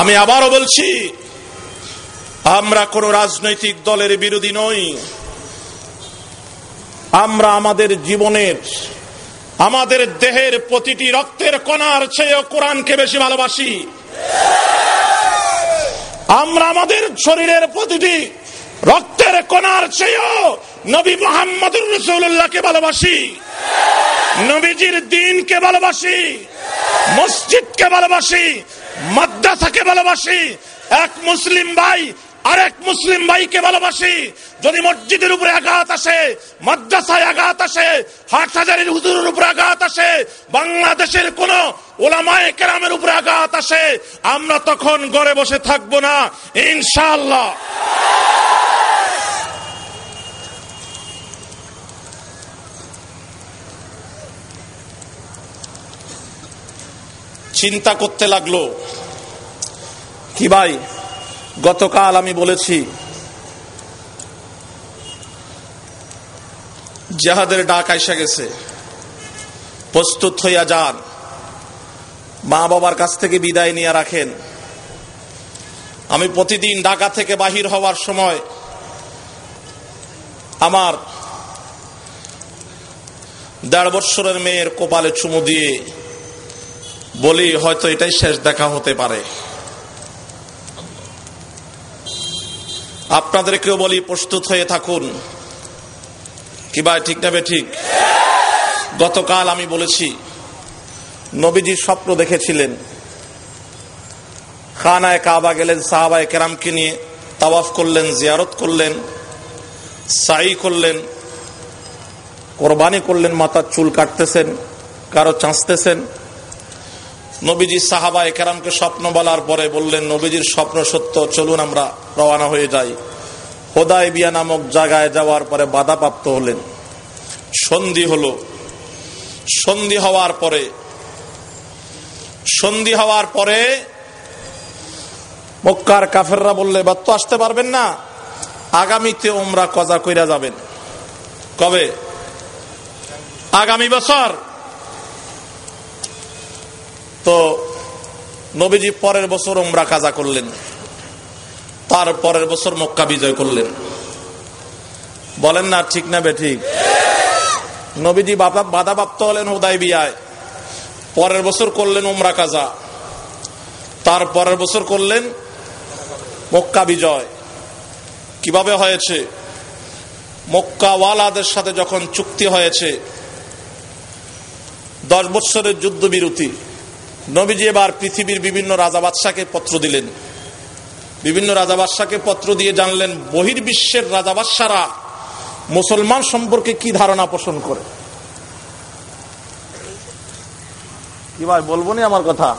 আমি আবারও বলছি, আমরা কোন রাজনৈতিক দলের বিরোধী নই। আমরা আমাদের জীবনের, আমাদের দেহের প্রতিটি রক্তের কণার চেয়ে কোরআনকে বেশি ভালোবাসি। আমরা আমাদের শরীরের প্রতিটি রক্তের কোনার চেয়েও নবী মোহাম্মদুর রসুল্লাহকে ভালোবাসি। নবীজির দিনকে ভালোবাসি। মসজিদকে ভালোবাসি। মাদ্রাসাকে ভালোবাসি। এক মুসলিম ভাই আরেক মুসলিম ভাইকে ভালোবাসি। যদি মসজিদের উপরে আঘাত আসে, মাদ্রাসায় আঘাত আসে হাট হাজারের হুজুরের উপরে আঘাত আসে, বাংলাদেশের কোন ওলামায় কেরামের উপরে আঘাত আসে, আমরা তখন গড়ে বসে থাকব না ইনশাল্লাহ চিন্তা করতে লাগল, কি ভাই? গতকাল আমি বলেছি, জাহাদের ডাক আইসা গেছে। প্রস্তুত হইয়া যান। মা বাবার কাছ থেকে বিদায় নিয়ে রাখেন। আমি প্রতিদিন ঢাকা থেকে বাহির হওয়ার সময় আমার দেড় বৎসরের মেয়ের কপালে চুমু দিয়ে বলি, হয়তো এটাই শেষ দেখা হতে পারে। আপনাদেরকেও বলি, প্রস্তুত হয়ে থাকুন। কি ভাই, ঠিক না ঠিক? গতকাল আমি বলেছি নবীজি স্বপ্ন দেখেছিলেন। খানায় কাবা গেলেন, সাহাবায় কেরামকে নিয়ে তাওয়াফ করলেন, জিয়ারত করলেন, সাই করলেন, কোরবানি করলেন, মাথার চুল কাটতেছেন, কারও চাঁচতেছেন নবীজি সাহাবায় কেরামকে স্বপ্ন বলার পরে বললেন, নবীজির স্বপ্ন সত্য, চলুন আমরা রওনা হয়ে যাই। হোদায় বিয়া নামক জায়গায় যাওয়ার পরে বাধাপ্রাপ্ত হলেন। সন্ধি হল। সন্ধি হওয়ার পরে, সন্ধি হওয়ার পরে মক্কার কাফেররা বললে বা তো আসতে পারবেন না। আগামীতে ওমরা কজা কইরা যাবেন? কবে? আগামী বছর। তো নবীজি পরের বছর ওমরা কাজা করলেন। তার পরের বছর মক্কা বিজয় করলেন। বলেন না ঠিক না বে ঠিক? নবীজি বাধাপ্রাপ্ত হলেন হুদাই বিয়ায় পরের বছর করলেন ওমরা কাজা। তার পরের বছর করলেন মক্কা বিজয়। কীভাবে হয়েছে? মক্কাওয়ালাদের সাথে যখন চুক্তি হয়েছে, দশ বৎসরের যুদ্ধবিরতি নবীজি এবার পৃথিবীর বিভিন্ন রাজা বাদশাকে পত্র দিলেন। বিভিন্ন রাজা বাদশাকে পত্র দিয়ে জানলেন বহির্বিশ্বের রাজা বাদশারা মুসলমান সম্পর্কে কি ধারণা পোষণ করে? কি ভাই বলব নি আমার কথা?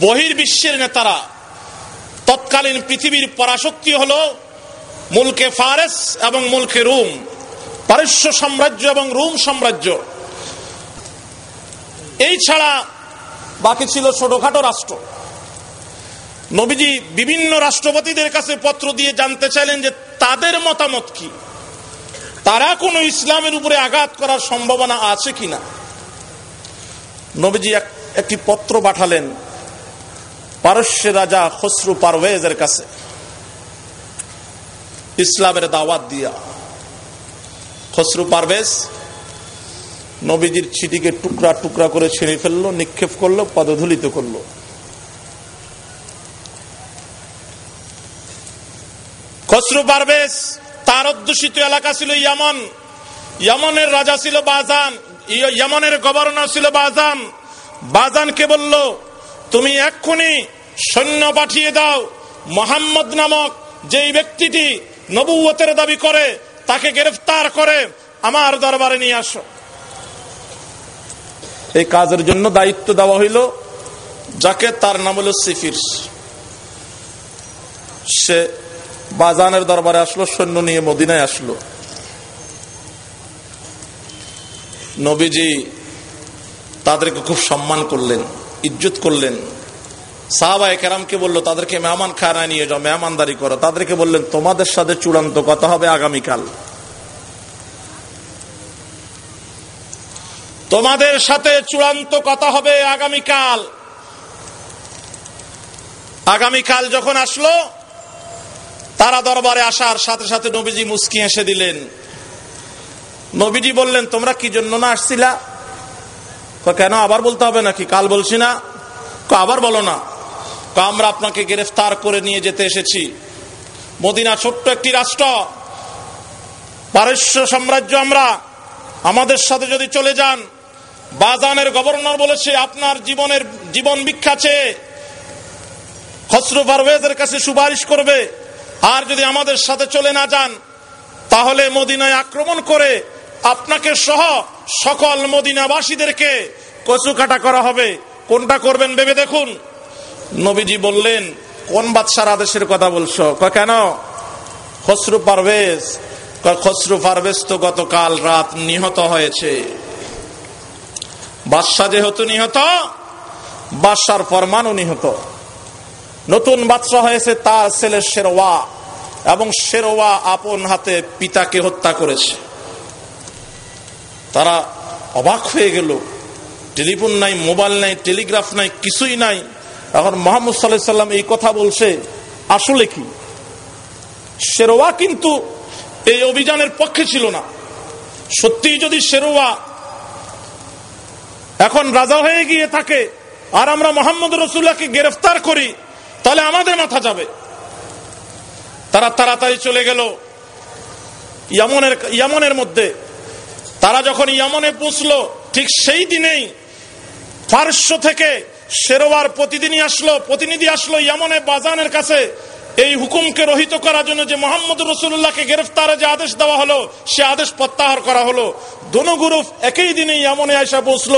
বহির্বিশ্বের নেতারা তৎকালীন পৃথিবীর পরাশক্তি হল মুলকে ফারেস এবং মুলকে রুম পারস্য সাম্রাজ্য এবং রুম সাম্রাজ্য। এই ছাড়া বাকি ছিল ছোটখাটো রাষ্ট্র। নবীজি বিভিন্ন রাষ্ট্রপতিদের কাছে পত্র দিয়ে জানতে চাইলেন যে তাদের মতামত কি। তারা কোন ইসলামের উপরে আঘাত করার সম্ভাবনা আছে কিনা। নবীজি একটি পত্র পাঠালেন পারস্যের রাজা খসরু পারভেজের কাছে। ইসলামের দাওয়াত দিয়া। খসরু পারভেজ নবীজির চিঠিকে টুকরা টুকরা করে ছিঁড়ে ফেলল, নিক্ষেপ করল, পদধূলিত করল। খসরু পারভেজ, তার অধ্যুষিত এলাকা ছিল ইয়ামন। ইয়ামনের রাজা ছিল বাজান ইয়ামনের গভর্নর ছিল বাজান। বাজানকে বলল, তুমি এক্ষুনি সৈন্য পাঠিয়ে দাও। মোহাম্মদ নামক যেই ব্যক্তিটি নবুয়তের দাবি করে, তাকে গ্রেফতার করে আমার দরবারে নিয়ে আসো। এই কাজের জন্য দায়িত্ব দেওয়া হইল যাকে তার নাম হলো সিফির। সে বাজানের দরবারে আসলো, সৈন্য নিয়ে মদিনায় আসলো। নবীজি তাদেরকে খুব সম্মান করলেন, ইজ্জত করলেন। সাহাবাই কেরামকে বলল, তাদেরকে মেহমান খানায় নিয়ে যাও, মেহমানদারি করো। তাদেরকে বললেন, তোমাদের সাথে চূড়ান্ত কথা হবে আগামীকাল। তোমাদের সাথে চূড়ান্ত কথা হবে আগামীকাল। আগামীকাল যখন আসলো, তারা দরবারে আসার সাথে সাথে নবীজি মুস্কি হেসে দিলেন। নবীজি বললেন, তোমরা কি জন্য না আসছিলা? কেন? আবার বলতে হবে নাকি? কাল বলছি না? আবার বলো না। আমরা আপনাকে গ্রেফতার করে নিয়ে যেতে এসেছি। মদিনা ছোট্ট একটি রাষ্ট্র। পারস্য সাম্রাজ্য আমরা। আমাদের সাথে যদি চলে যান বাজানের গভর্নর বলেছে, আপনার জীবনের, জীবন ভিক্ষাছে খসরু পারভেজের কাছে সুপারিশ করবে। আর যদি আমাদের সাথে চলে না যান, তাহলে মদিনায় আক্রমণ করে আপনাকে সহ সকল মদিনাবাসীদেরকে কচু কাটা করা হবে। কোনটা করবেন ভেবে দেখুন। নবীজি বললেন, কোন বাদশার আদেশের কথা বলছো? কেন? খসরু পারভেজ। খসরু পারভেজ তো গতকাল রাত নিহত হয়েছে। বাদশাহ যেহেতু নিহত বাদশার ফরমানও নিহত। নতুন বাদশাহ হয়েছে তার ছেলে শেরওয়া, এবং শেরওয়া আপন হাতে পিতাকে হত্যা করেছে। তারা অবাক হয়ে গেল। টেলিফোন নাই, মোবাইল নাই, টেলিগ্রাফ নাই, কিছুই নাই। এখন মোহাম্মদ সাল্লাহ সাল্লাম এই কথা বলছে, আসলে কি? শেরোয়া কিন্তু এই অভিযানের পক্ষে ছিল না। সত্যি যদি শেরোয়া এখন রাজা হয়ে গিয়ে থাকে, আর আমরা মোহাম্মদ রসুল্লাহকে গ্রেফতার করি, তাহলে আমাদের মাথা যাবে। তারা তাড়াতাড়ি চলে গেল ইয়ামনের ইয়ামনের মধ্যে। তারা যখন ইয়ামনে পুষলো ঠিক সেই দিনেই পার্শ্ব থেকে শেরোয়ার প্রতিদিনই আসলো, প্রতিনিধি আসলো ইয়ামনে বাজানের কাছে। এই হুকুমকে রহিত করার জন্য যে মোহাম্মদ রসুল্লাহকে গ্রেফতারে যে আদেশ দেওয়া হলো, সে আদেশ প্রত্যাহার করা হলো। দোনো গ্রুপ একই দিনে ইয়ামনে আয়সা বসল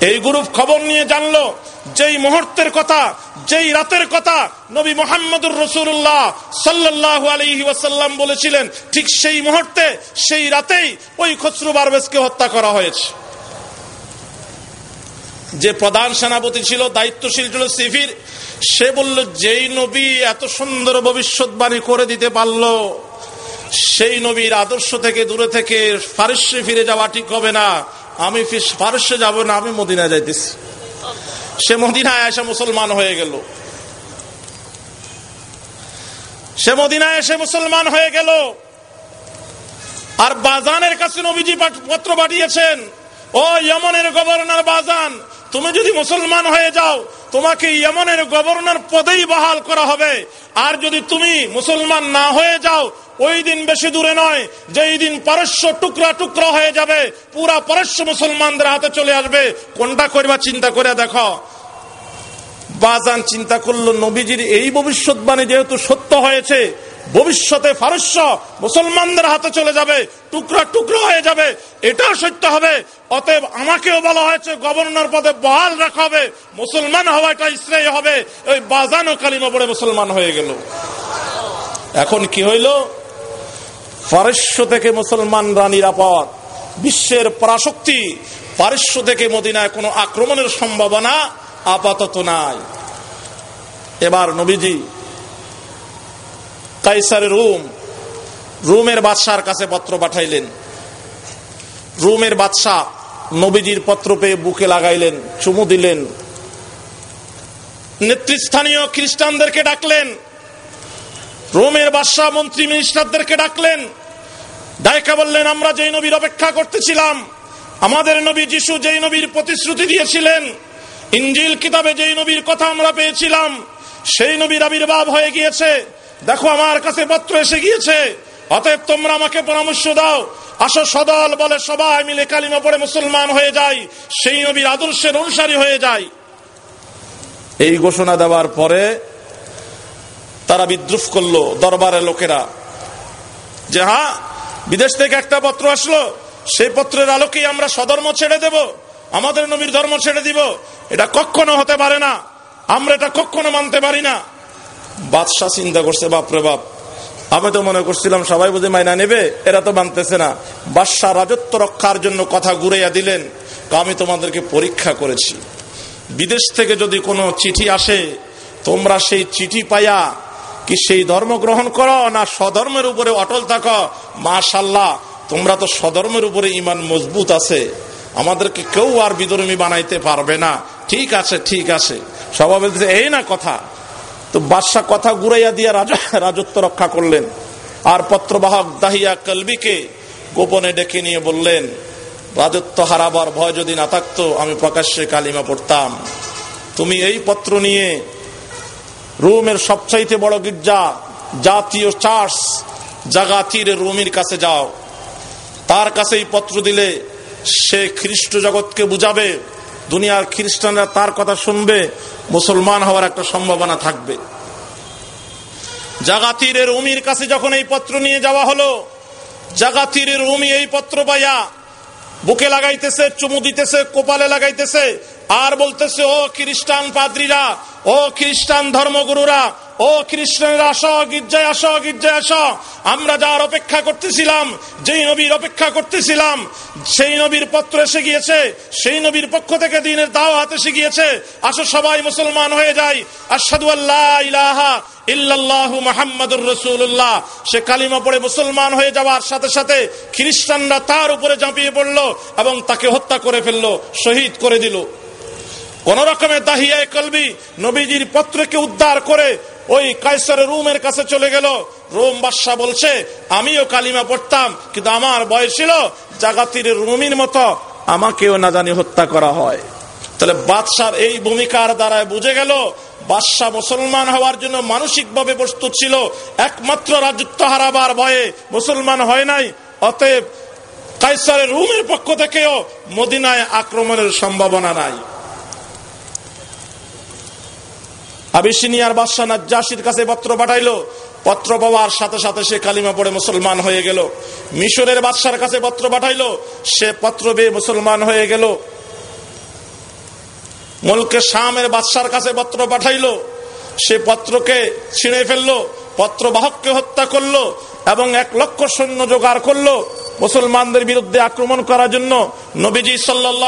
এই গ্রুপ খবর নিয়ে জানলো, যেই মুহূর্তের কথা, যেই রাতের কথা নবী মোহাম্মদুর রসুল্লাহ সাল্লাহ আলহি ওয়াসাল্লাম বলেছিলেন, ঠিক সেই মুহূর্তে, সেই রাতেই ওই খসরু বারবেসকে হত্যা করা হয়েছে। যে প্রধান সেনাপতি ছিল, দায়িত্বশীল ছিল সিফির সে বলল, যেই নবী এত সুন্দর ভবিষ্যৎবাণী করে দিতে পারল, সেই নবীর আদর্শ থেকে দূরে থেকে ফারস্যে ফিরে যাওয়া ঠিক হবে না। আমি পারস্যে যাব না, আমি মদিনায় যাইতেছি। সে মদিনায় এসে মুসলমান হয়ে গেল। সে মদিনায় এসে মুসলমান হয়ে গেল। আর বাজানের কাছে নবীজি পত্র পাঠিয়েছেন, ও ইয়মনের গভর্নর বাজান তুমি যদি মুসলমান হয়ে যাও, তোমাকে ইয়মনের গভর্নর পদেই বহাল করা হবে। আর যদি তুমি মুসলমান না হয়ে যাও, ওই দিন বেশি দূরে নয়, যেই দিন পারস্য টুকরা টুকরা হয়ে যাবে, পুরা পারস্য মুসলমানদের হাতে চলে আসবে। কোনটা করবা চিন্তা করে দেখো। বাজান চিন্তা করল, নবীজির এই ভবিষ্যৎবাণী যেহেতু সত্য হয়েছে ভবিষ্যতে ফারস্য মুসলমানদের হাতে চলে যাবে, টুকরা টুকরো হয়ে যাবে। এটাও সত্য হবে। অতএব আমাকেও বলা হয়েছে, গভর্নর পদে বহাল রাখা হবে, মুসলমান হওয়াটা ইসরাই হবে। ওই বাজানো কালিমা পড়ে মুসলমান হয়ে গেল। এখন কি হইল? ফারস্য থেকে মুসলমান মুসলমানরা নিরাপদ। বিশ্বের পরাশক্তি পারস্য থেকে মদিনায় কোনো আক্রমণের সম্ভাবনা আপাতত নাই। এবার নবীজি কাইসার রুম। রুমের বাদশার কাছে পত্র পাঠাইলেন। রুমের বাদশাহ নবীজির পত্র পেয়ে বুকে লাগাইলেন, চুমু দিলেন। নেতৃস্থানীয় খ্রিস্টানদেরকে ডাকলেন। রোমের বাদশাহ মন্ত্রী মিনিস্টারদেরকে ডাকলেন। ডায়কা বললেন, আমরা যেই নবীর অপেক্ষা করতেছিলাম, আমাদের নবী যিশু যেই নবীর প্রতিশ্রুতি দিয়েছিলেন, ইঞ্জিল কিতাবে যেই নবীর কথা আমরা পেয়েছিলাম সেই নবীর আবির্ভাব হয়ে গিয়েছে। দেখো, আমার কাছে পত্র এসে গিয়েছে। অতএব তোমরা আমাকে পরামর্শ দাও। আসো সদল বলে সবাই মিলে কালিমা পড়ে মুসলমান হয়ে যায় সেই নবীর আদর্শের অনুসারী হয়ে যায় এই ঘোষণা দেওয়ার পরে তারা বিদ্রুপ করল দরবারের লোকেরা। যে হ্যাঁ বিদেশ থেকে একটা পত্র আসলো। সেই পত্রের আলোকেই আমরা সধর্ম ছেড়ে দেব। আমাদের নবীর ধর্ম ছেড়ে দিব। এটা কখনো হতে পারে না। আমরা এটা কখনো মানতে পারি না। বাদশাহ চিন্তা করছে বাপরে বাপ। আমি তো মনে করছিলাম, সবাই বুঝে মাইনা নেবে, এরা তো মানতেছে না। বাদশাহ রাজত্ব রক্ষার জন্য কথা ঘুরাইয়া দিলেন আমি তোমাদেরকে পরীক্ষা করেছি। বিদেশ থেকে যদি কোনো চিঠি আসে, তোমরা সেই চিঠি পাইয়া কি সেই ধর্ম গ্রহণ করো, না স্বধর্মের উপরে অটল থাকো? মাশাল্লাহ তোমরা তো স্বধর্মের উপরে ইমান মজবুত আছে। আমাদেরকে কেউ আর বিধর্মী বানাইতে পারবে না। ঠিক আছে ঠিক আছে। সবাই বলতেছে, এই না কথা। তো বাদশাহ কথা ঘুরাইয়া দিয়া রাজা, রাজত্ব রক্ষা করলেন। আর পত্রবাহক দাহিয়া কলবিকে গোপনে ডেকে নিয়ে বললেন, রাজত্ব হারাবার ভয় যদি না থাকতো, আমি প্রকাশ্যে কালিমা পড়তাম। তুমি এই পত্র নিয়ে রোমের সবচাইতে বড় গির্জা, জাতীয় চার্চ, জাগাতির রোমির কাছে যাও। তার কাছে এই পত্র দিলে সে খ্রিস্ট জগৎকে বুঝাবে দুনিয়ার খ্রিস্টানরা তার কথা শুনবে, মুসলমান হওয়ার একটা সম্ভাবনা থাকবে। জাগাতিরের উমির কাছে যখন এই পত্র নিয়ে যাওয়া হলো, জাগাতিরের উমি এই পত্র পাইয়া বুকে লাগাইতেছে, চুমু দিতেছে, কোপালে লাগাইতেছে, আর বলতেছে, ও খ্রিস্টান পাদ্রীরা ও খ্রিস্টান ধর্মগুরুরা, ও খ্রিস্টানরা আস, গির্জায় আস গির্জায় আস। আমরা যার অপেক্ষা করতেছিলাম, যেই নবীর অপেক্ষা করতেছিলাম, সেই নবীর পত্র এসে গিয়েছে, সেই নবীর পক্ষ থেকে দিনের দাওয়াত এসে গিয়েছে। আসো সবাই মুসলমান হয়ে যাই। আসাদু আল্লাহ ইলাহা ইল্লাল্লাহু রাসূলুল্লাহ। সে কালিমা পড়ে মুসলমান হয়ে যাওয়ার সাথে সাথে খ্রিস্টানরা তার উপরে ঝাঁপিয়ে পড়ল এবং তাকে হত্যা করে ফেলল, শহীদ করে দিল। কোন রকমের দাহিয়ায় কলবি নবীজির পত্রকে উদ্ধার করে ওই কাইসারের রুমের কাছে চলে গেল। রোম বাদশাহ বলছে, আমিও কালিমা পড়তাম, কিন্তু আমার বয়স ছিল, জাগাতির রুমির মতো আমাকেও না জানি হত্যা করা হয়। তাহলে বাদশার এই ভূমিকার দ্বারায় বুঝে গেল, বাদশাহ মুসলমান হওয়ার জন্য মানসিকভাবে প্রস্তুত ছিল, একমাত্র রাজত্ব হারাবার ভয়ে মুসলমান হয় নাই, অতএব কাইসারের রুমের পক্ষ থেকেও মদিনায় আক্রমণের সম্ভাবনা নাই। আবিসিনিয়ার বাদশাহ নাজ্জাসির কাছে পত্র পাঠাইলো। পত্র পাওয়ার সাথে সাথে সে কালিমা পড়ে মুসলমান হয়ে গেল। মিশরের বাদশার কাছে পত্র পাঠাইলো, সে পত্র বেয়ে মুসলমান হয়ে গেল। মুলকে শামের বাদশার কাছে পত্র পাঠাইলো, সে পত্রকে ছিঁড়ে ফেলল পত্রবাহককে হত্যা করল এবং এক লক্ষ সৈন্য জোগাড় করল মুসলমানদের বিরুদ্ধে আক্রমণ করার জন্য। নবীজি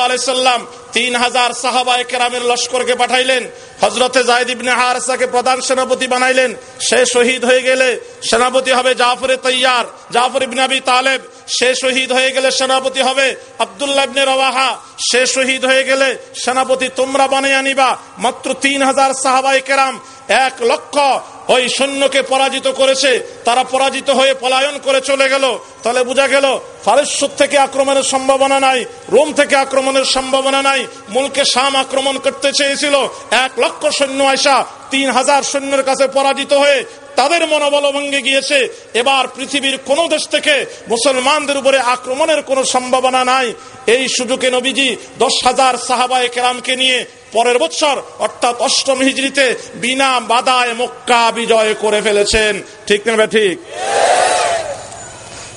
আলাইসাল্লাম তিন হাজার সাহাবায় কেরামের লস্করকে পাঠাইলেন। হজরতে ইবনে হারসাকে প্রধান সেনাপতি বানাইলেন। সে শহীদ হয়ে গেলে সেনাপতি হবে জাফরে তৈয়ার, জাফর ইবনে তালেব। সে শহীদ হয়ে গেলে সেনাপতি হবে আবদুল্লাহ রওয়াহা। সে শহীদ হয়ে গেলে সেনাপতি তোমরা বানিয়ে আনিবা। মাত্র তিন হাজার সাহাবাই কেরাম এক লক্ষ ওই সৈন্যকে পরাজিত করেছে। তারা পরাজিত হয়ে পলায়ন করে চলে গেল। তাহলে বোঝা গেল ফারেশ্বর থেকে আক্রমণের সম্ভাবনা নাই, রোম থেকে আক্রমণের সম্ভাবনা নাই, মুলকে শাম আক্রমণ করতে চেয়েছিল। এক লক্ষ সৈন্য আয়সা তিন হাজার সৈন্যের কাছে পরাজিত হয়ে তাদের মনোবল ভঙ্গে গিয়েছে। এবার পৃথিবীর কোন দেশ থেকে মুসলমানদের উপরে আক্রমণের কোনো সম্ভাবনা নাই। এই সুযোগে নবীজি দশ হাজার সাহাবায় কেরামকে নিয়ে পরের বছর, অর্থাৎ অষ্টম হিজড়িতে, বিনা বাদায় মক্কা বিজয় করে ফেলেছেন। ঠিক না ঠিক?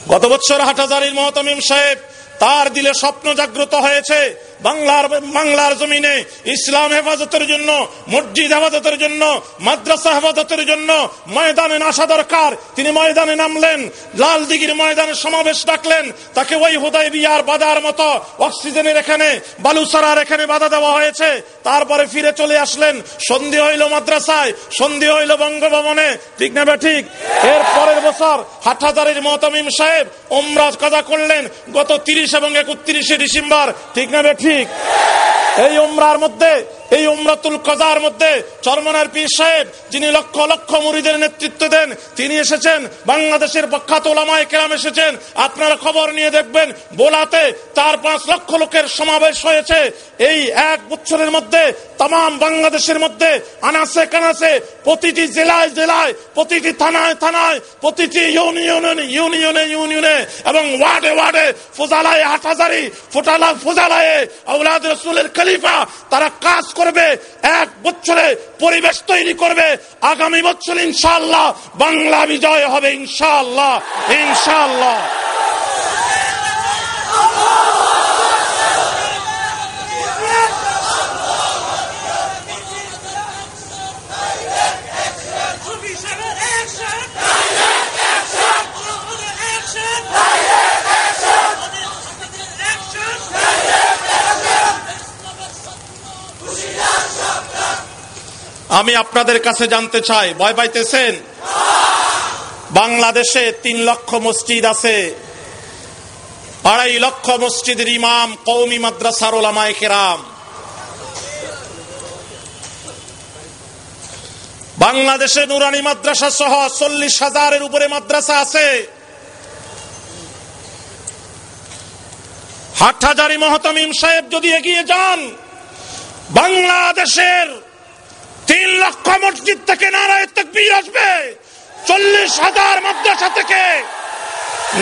গত বছর হাটাজারির মহতমিম সাহেব, তার দিলে স্বপ্ন জাগ্রত হয়েছে। বাংলার বাংলার জমিনে ইসলাম হেফাজতের জন্য, মসজিদ হেফাজতের জন্য, মাদ্রাসা হেফাজতের জন্য ময়দানে আসা দরকার। তিনি ময়দানে নামলেন, লাল দিঘির ময়দানে সমাবেশ ডাকলেন। তাকে ওই হুদাই বিয়ার বাধার মতো অক্সিজেনের এখানে বালুসারার এখানে বাধা দেওয়া হয়েছে। তারপরে ফিরে চলে আসলেন, সন্ধি হইল মাদ্রাসায়, সন্ধি হইল বঙ্গভবনে। ঠিক না ঠিক এর পরের বছর হাটহাজারের মহতামিম সাহেব ওমরাজ কাজা করলেন গত তিরিশ এবং একত্রিশে ডিসেম্বর। ঠিক না ঠিক ঠিক। এই উমরার মধ্যে এই উমরাতুল কজার মধ্যে চরমনার পীর সাহেব, যিনি লক্ষ লক্ষ মুড়িদের নেতৃত্ব দেন, তিনি এসেছেন, বাংলাদেশের প্রখ্যাত ওলামায় কেরাম এসেছেন। আপনারা খবর নিয়ে দেখবেন, বোলাতে চার পাঁচ লক্ষ লোকের সমাবেশ হয়েছে। এই এক বছরের মধ্যে তাম বাংলাদেশের মধ্যে, আনাসে কানাসে, প্রতিটি জেলায় জেলায়, প্রতিটি থানায় থানায়, প্রতিটি ইউনিয়নে ইউনিয়নে ইউনিয়নে এবং ওয়ার্ডে ওয়ার্ডে, ফোজালায় আট হাজারি ফোটালা ফোজালায় আউলাদ রসুলের খলিফা, তারা কাজ করবে এক বছরে পরিবেশ তৈরি করবে আগামী বছর ইনশাল্লাহ বাংলা বিজয় হবে ইনশাল্লাহ ইনশাল্লাহ আমি আপনাদের কাছে জানতে চাই। ভয় পাইতেছেন? বাংলাদেশে তিন লক্ষ মসজিদ আছে। আড়াই লক্ষ মসজিদের ইমাম কৌমি মাদ্রাসার ওলামায় কেরাম। বাংলাদেশে নুরানি মাদ্রাসা সহ চল্লিশ হাজারের উপরে মাদ্রাসা আছে। হাট হাটহাজারি মহতমিম সাহেব যদি এগিয়ে যান, বাংলাদেশের তিন লক্ষ মসজিদ থেকে নারায় তকবীর আসবে। চল্লিশ হাজার মাদ্রাসা থেকে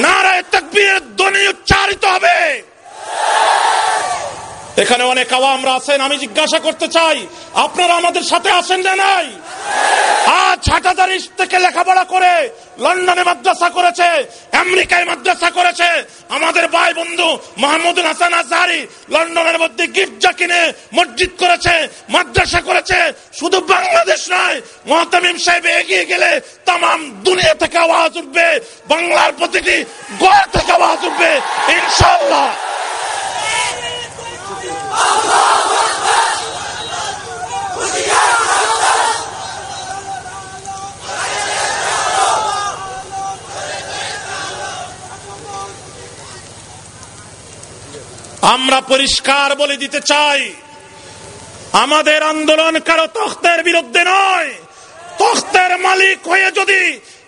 নারায় তকবীরের ধ্বনি উচ্চারিত হবে। এখানে অনেক আওয়ামরা আছেন, আমি জিজ্ঞাসা করতে চাই, আপনারা আমাদের সাথে আছেন না নাই? আজ হাটাদারি থেকে লেখাপড়া করে লন্ডনে মাদ্রাসা করেছে, আমেরিকায় মাদ্রাসা করেছে। আমাদের ভাই বন্ধু মাহমুদুল হাসান আজহারি লন্ডনের মধ্যে গির্জা কিনে মসজিদ করেছে, মাদ্রাসা করেছে শুধু বাংলাদেশ নয়, মহতামিম সাহেব এগিয়ে গেলে তাম দুনিয়া থেকে আওয়াজ উঠবে, বাংলার প্রতিটি গড় থেকে আওয়াজ উঠবে ইনশাল্লাহ আমরা পরিষ্কার বলে দিতে চাই আমাদের আন্দোলন কারও তখ্তের বিরুদ্ধে নয়। তখ্তের মালিক হয়ে যদি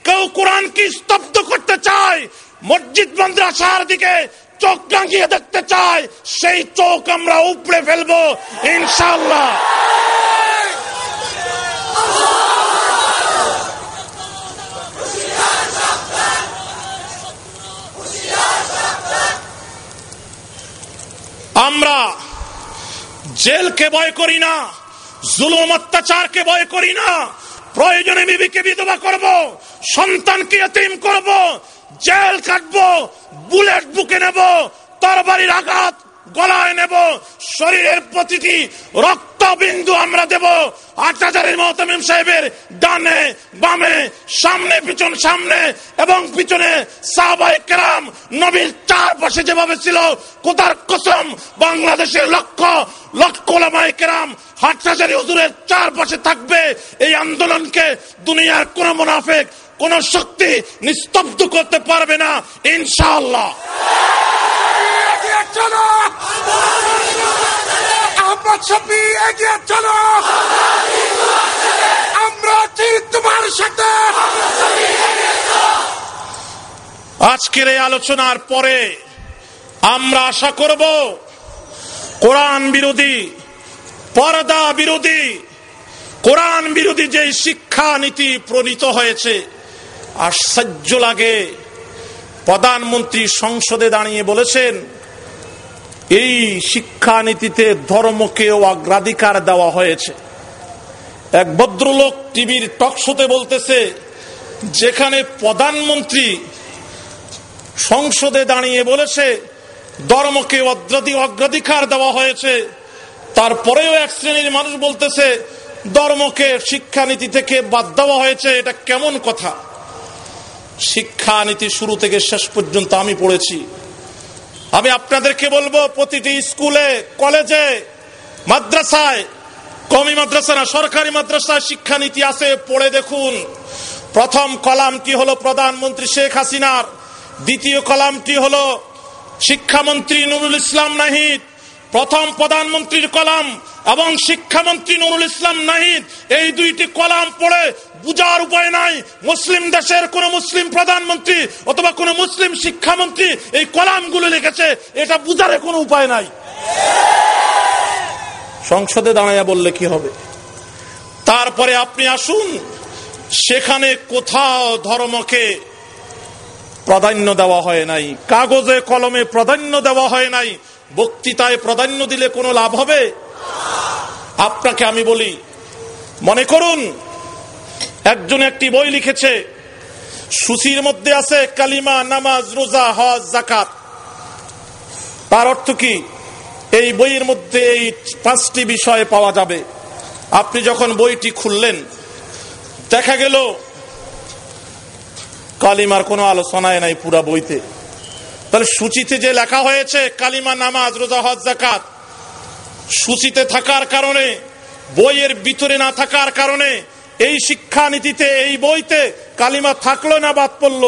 কেউ কোরআনকে স্তব্ধ করতে চায়, মসজিদ মাদ্রাসার দিকে চোখ রাঙিয়ে দেখতে চায়, সেই চোখ আমরা উপড়ে ফেলব ইনশাল্লাহ আমরা জেলকে ভয় করি না, জুলুম অত্যাচারকে ভয় করি না। প্রয়োজনে বিবিকে বিধবা করব, সন্তানকে এতিম করব, জেল কাটবো বুলেট বুকে নেব, তরবারির আঘাত গলায় নেব, শরীরের প্রতিটি রক্ত বিন্দু আমরা দেব। আট হাজারের মহতমিম সাহেবের ডানে, বামে, সামনে, পিছন, সামনে এবং পিছনে সাহবাই কেরাম, নবীর চারপাশে যেভাবে ছিল, কোথার কসম, বাংলাদেশের লক্ষ লক্ষ ওলামায় কেরাম হুজুরের চারপাশে থাকবে এই আন্দোলনকে দুনিয়ার কোন মুনাফেক কোন শক্তি নিস্তব্ধ করতে পারবে না ইনশাআল্লাহ। চলো আমরা ছবি এগিয়ে চলো। আমরা তোমার সাথে। আজকের এই আলোচনার পরে আমরা আশা করব কোরআন বিরোধী, পর্দা বিরোধী, কোরআন বিরোধী যে শিক্ষা নীতি প্রণীত হয়েছে, আশ্চর্য লাগে। প্রধানমন্ত্রী সংসদে দাঁড়িয়ে বলেছেন, এই শিক্ষানীতিতে ধর্মকেও অগ্রাধিকার দেওয়া হয়েছে। এক ভদ্রলোক টিভির টকশোতে বলতেছে, যেখানে প্রধানমন্ত্রী সংসদে দাঁড়িয়ে বলেছে ধর্মকে অগ্রাধি অগ্রাধিকার দেওয়া হয়েছে। তারপরেও এক শ্রেণির মানুষ বলতেছে, ধর্মকে শিক্ষানীতি থেকে বাদ দেওয়া হয়েছে, এটা কেমন কথা? শিক্ষানীতি শুরু থেকে শেষ পর্যন্ত আমি পড়েছি। আমি আপনাদেরকে বলব, প্রতিটি স্কুলে, কলেজে, মাদ্রাসায়, কমি মাদ্রাসা না, সরকারি মাদ্রাসায় শিক্ষানীতি আছে, পড়ে দেখুন। প্রথম কলামটি হলো প্রধানমন্ত্রী শেখ হাসিনার, দ্বিতীয় কলামটি হলো শিক্ষামন্ত্রী নুরুল ইসলাম নাহিদ, প্রথম প্রধানমন্ত্রীর কলাম এবং শিক্ষামন্ত্রী নুরুল ইসলাম নাহিদ, এই দুইটি কলাম পড়ে বুঝার উপায় নাই। মুসলিম দেশের কোন মুসলিম প্রধানমন্ত্রী অথবা কোন মুসলিম শিক্ষামন্ত্রী এই কলামগুলো লিখেছে, এটা বুঝার কোনো উপায় নাই। সংসদে দাঁড়াইয়া বললে কি হবে? তারপরে আপনি আসুন, সেখানে কোথাও ধর্মকে প্রাধান্য দেওয়া হয় নাই। কাগজে, কলমে প্রাধান্য দেওয়া হয় নাই। বক্তৃতায় প্রাধান্য দিলে কোনো লাভ হবে? আপনাকে আমি বলি, মনে করুন, একজন একটি বই লিখেছে সুচির মধ্যে আছে কালিমা, নামাজ, রোজা, হজ জাকাত তার অর্থ কি? এই বইয়ের মধ্যে এই পাঁচটি বিষয় পাওয়া যাবে। আপনি যখন বইটি খুললেন, দেখা গেল কালিমার কোনো আলোচনায় নাই পুরা বইতে। তাহলে সূচিতে যে লেখা হয়েছে, কালিমা নামাজ, রোজা, হজ জাকাত সূচিতে থাকার কারণে, বইয়ের ভিতরে না থাকার কারণে, এই শিক্ষানীতিতে, এই বইতে কালিমা থাকল না, বাদ পড়ল।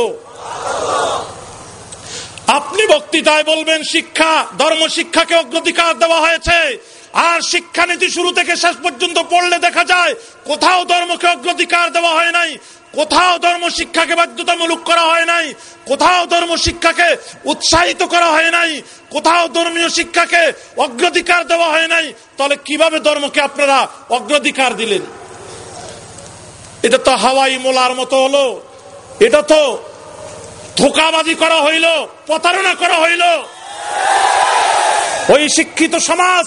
আপনি বক্তৃতায় বলবেন, শিক্ষা ধর্ম শিক্ষাকে অগ্রাধিকার দেওয়া হয়েছে, আর শিক্ষানীতি শুরু থেকে শেষ পর্যন্ত পড়লে দেখা যায়, কোথাও ধর্মকে অগ্রাধিকার দেওয়া হয় নাই কোথাও ধর্ম শিক্ষাকে বাধ্যতামূলক করা হয় নাই, কোথাও ধর্ম শিক্ষাকে উৎসাহিত করা হয় নাই, কোথাও ধর্মীয় শিক্ষাকে অগ্রাধিকার দেওয়া হয় নাই, তাহলে কীভাবে ধর্মকে আপনারা অগ্রাধিকার দিলেন? এটা তো হাওয়াই মোলার মতো হলো, এটা তো ধোকাবাজি করা হইল, প্রতারণা করা হইল। ওই শিক্ষিত সমাজ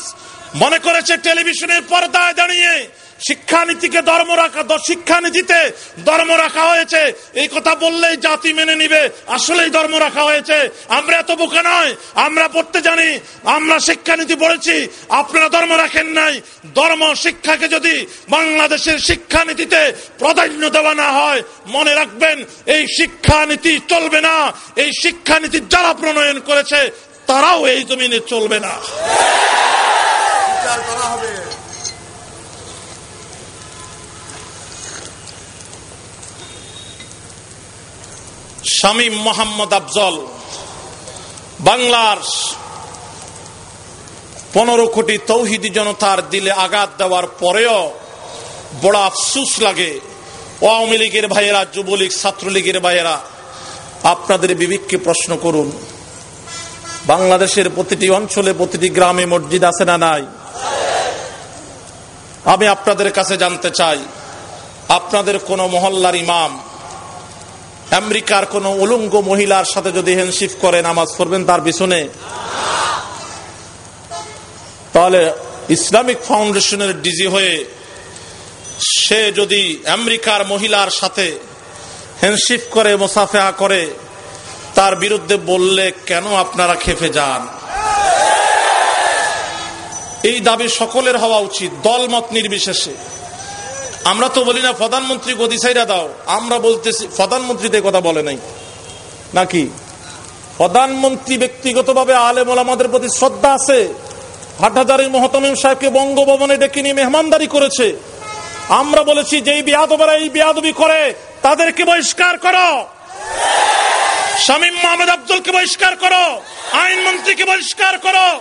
মনে করেছে টেলিভিশনের পর্দায় দাঁড়িয়ে শিক্ষানীতিকে ধর্ম রাখা শিক্ষানীতিতে ধর্ম রাখা হয়েছে। এই কথা বললেই জাতি মেনে নিবে। আসলেই ধর্ম রাখা হয়েছে। আমরা এত বোকা নয়। আমরা পড়তে জানি। আমরা শিক্ষানীতি পড়েছি। আপনারা ধর্ম রাখেন নাই। ধর্ম শিক্ষাকে যদি বাংলাদেশের শিক্ষানীতিতে প্রাধান্য দেওয়া না হয়, মনে রাখবেন, এই শিক্ষানীতি চলবে না। এই শিক্ষানীতি যারা প্রণয়ন করেছে, তারাও এই জমিনে চলবে না। হবে। শামীম মোহাম্মদ আফজল, বাংলার পনেরো কোটি তৌহিদি জনতার দিলে আঘাত দেওয়ার পরেও বড় আফসুস লাগে। আওয়ামী লীগের ভাইয়েরা, যুবলীগ, ছাত্রলীগের ভাইয়েরা, আপনাদের বিবেককে প্রশ্ন করুন, বাংলাদেশের প্রতিটি অঞ্চলে, প্রতিটি গ্রামে মসজিদ আছে না নাই? আমি আপনাদের কাছে জানতে চাই, আপনাদের কোন মহল্লার ইমাম আমেরিকার কোন উলঙ্গ মহিলার সাথে যদি হ্যান্ডশিপ করে, নামাজ পড়বেন তার পিছনে। তাহলে ইসলামিক ফাউন্ডেশনের ডিজি হয়ে সে যদি আমেরিকার মহিলার সাথে হ্যান্ডশিপ করে, মোসাফেহা করে, তার বিরুদ্ধে বললে কেন আপনারা খেপে যান? এই দাবি সকলের হওয়া উচিত, দলমত নির্বিশেষে। আমরা তো বলি না, প্রধানমন্ত্রী গদি সাইরা দাও। আমরা বলতেছি প্রধানমন্ত্রীতে কথা বলে নাই। নাকি? প্রধানমন্ত্রী ব্যক্তিগতভাবে আলেম আমাদের প্রতি শ্রদ্ধা আছে। হাটহাজারের মহতমিম সাহেবকে বঙ্গভবনে ডেকে নিয়ে মেহমানদারি করেছে। আমরা বলেছি, যেই বিয়াদবেরা এই বিয়াদবি করে, তাদেরকে বহিষ্কার করো। শামীম মোহাম্মদ আব্দুলকে বহিষ্কার করো। আইন মন্ত্রীকে বহিষ্কার করো।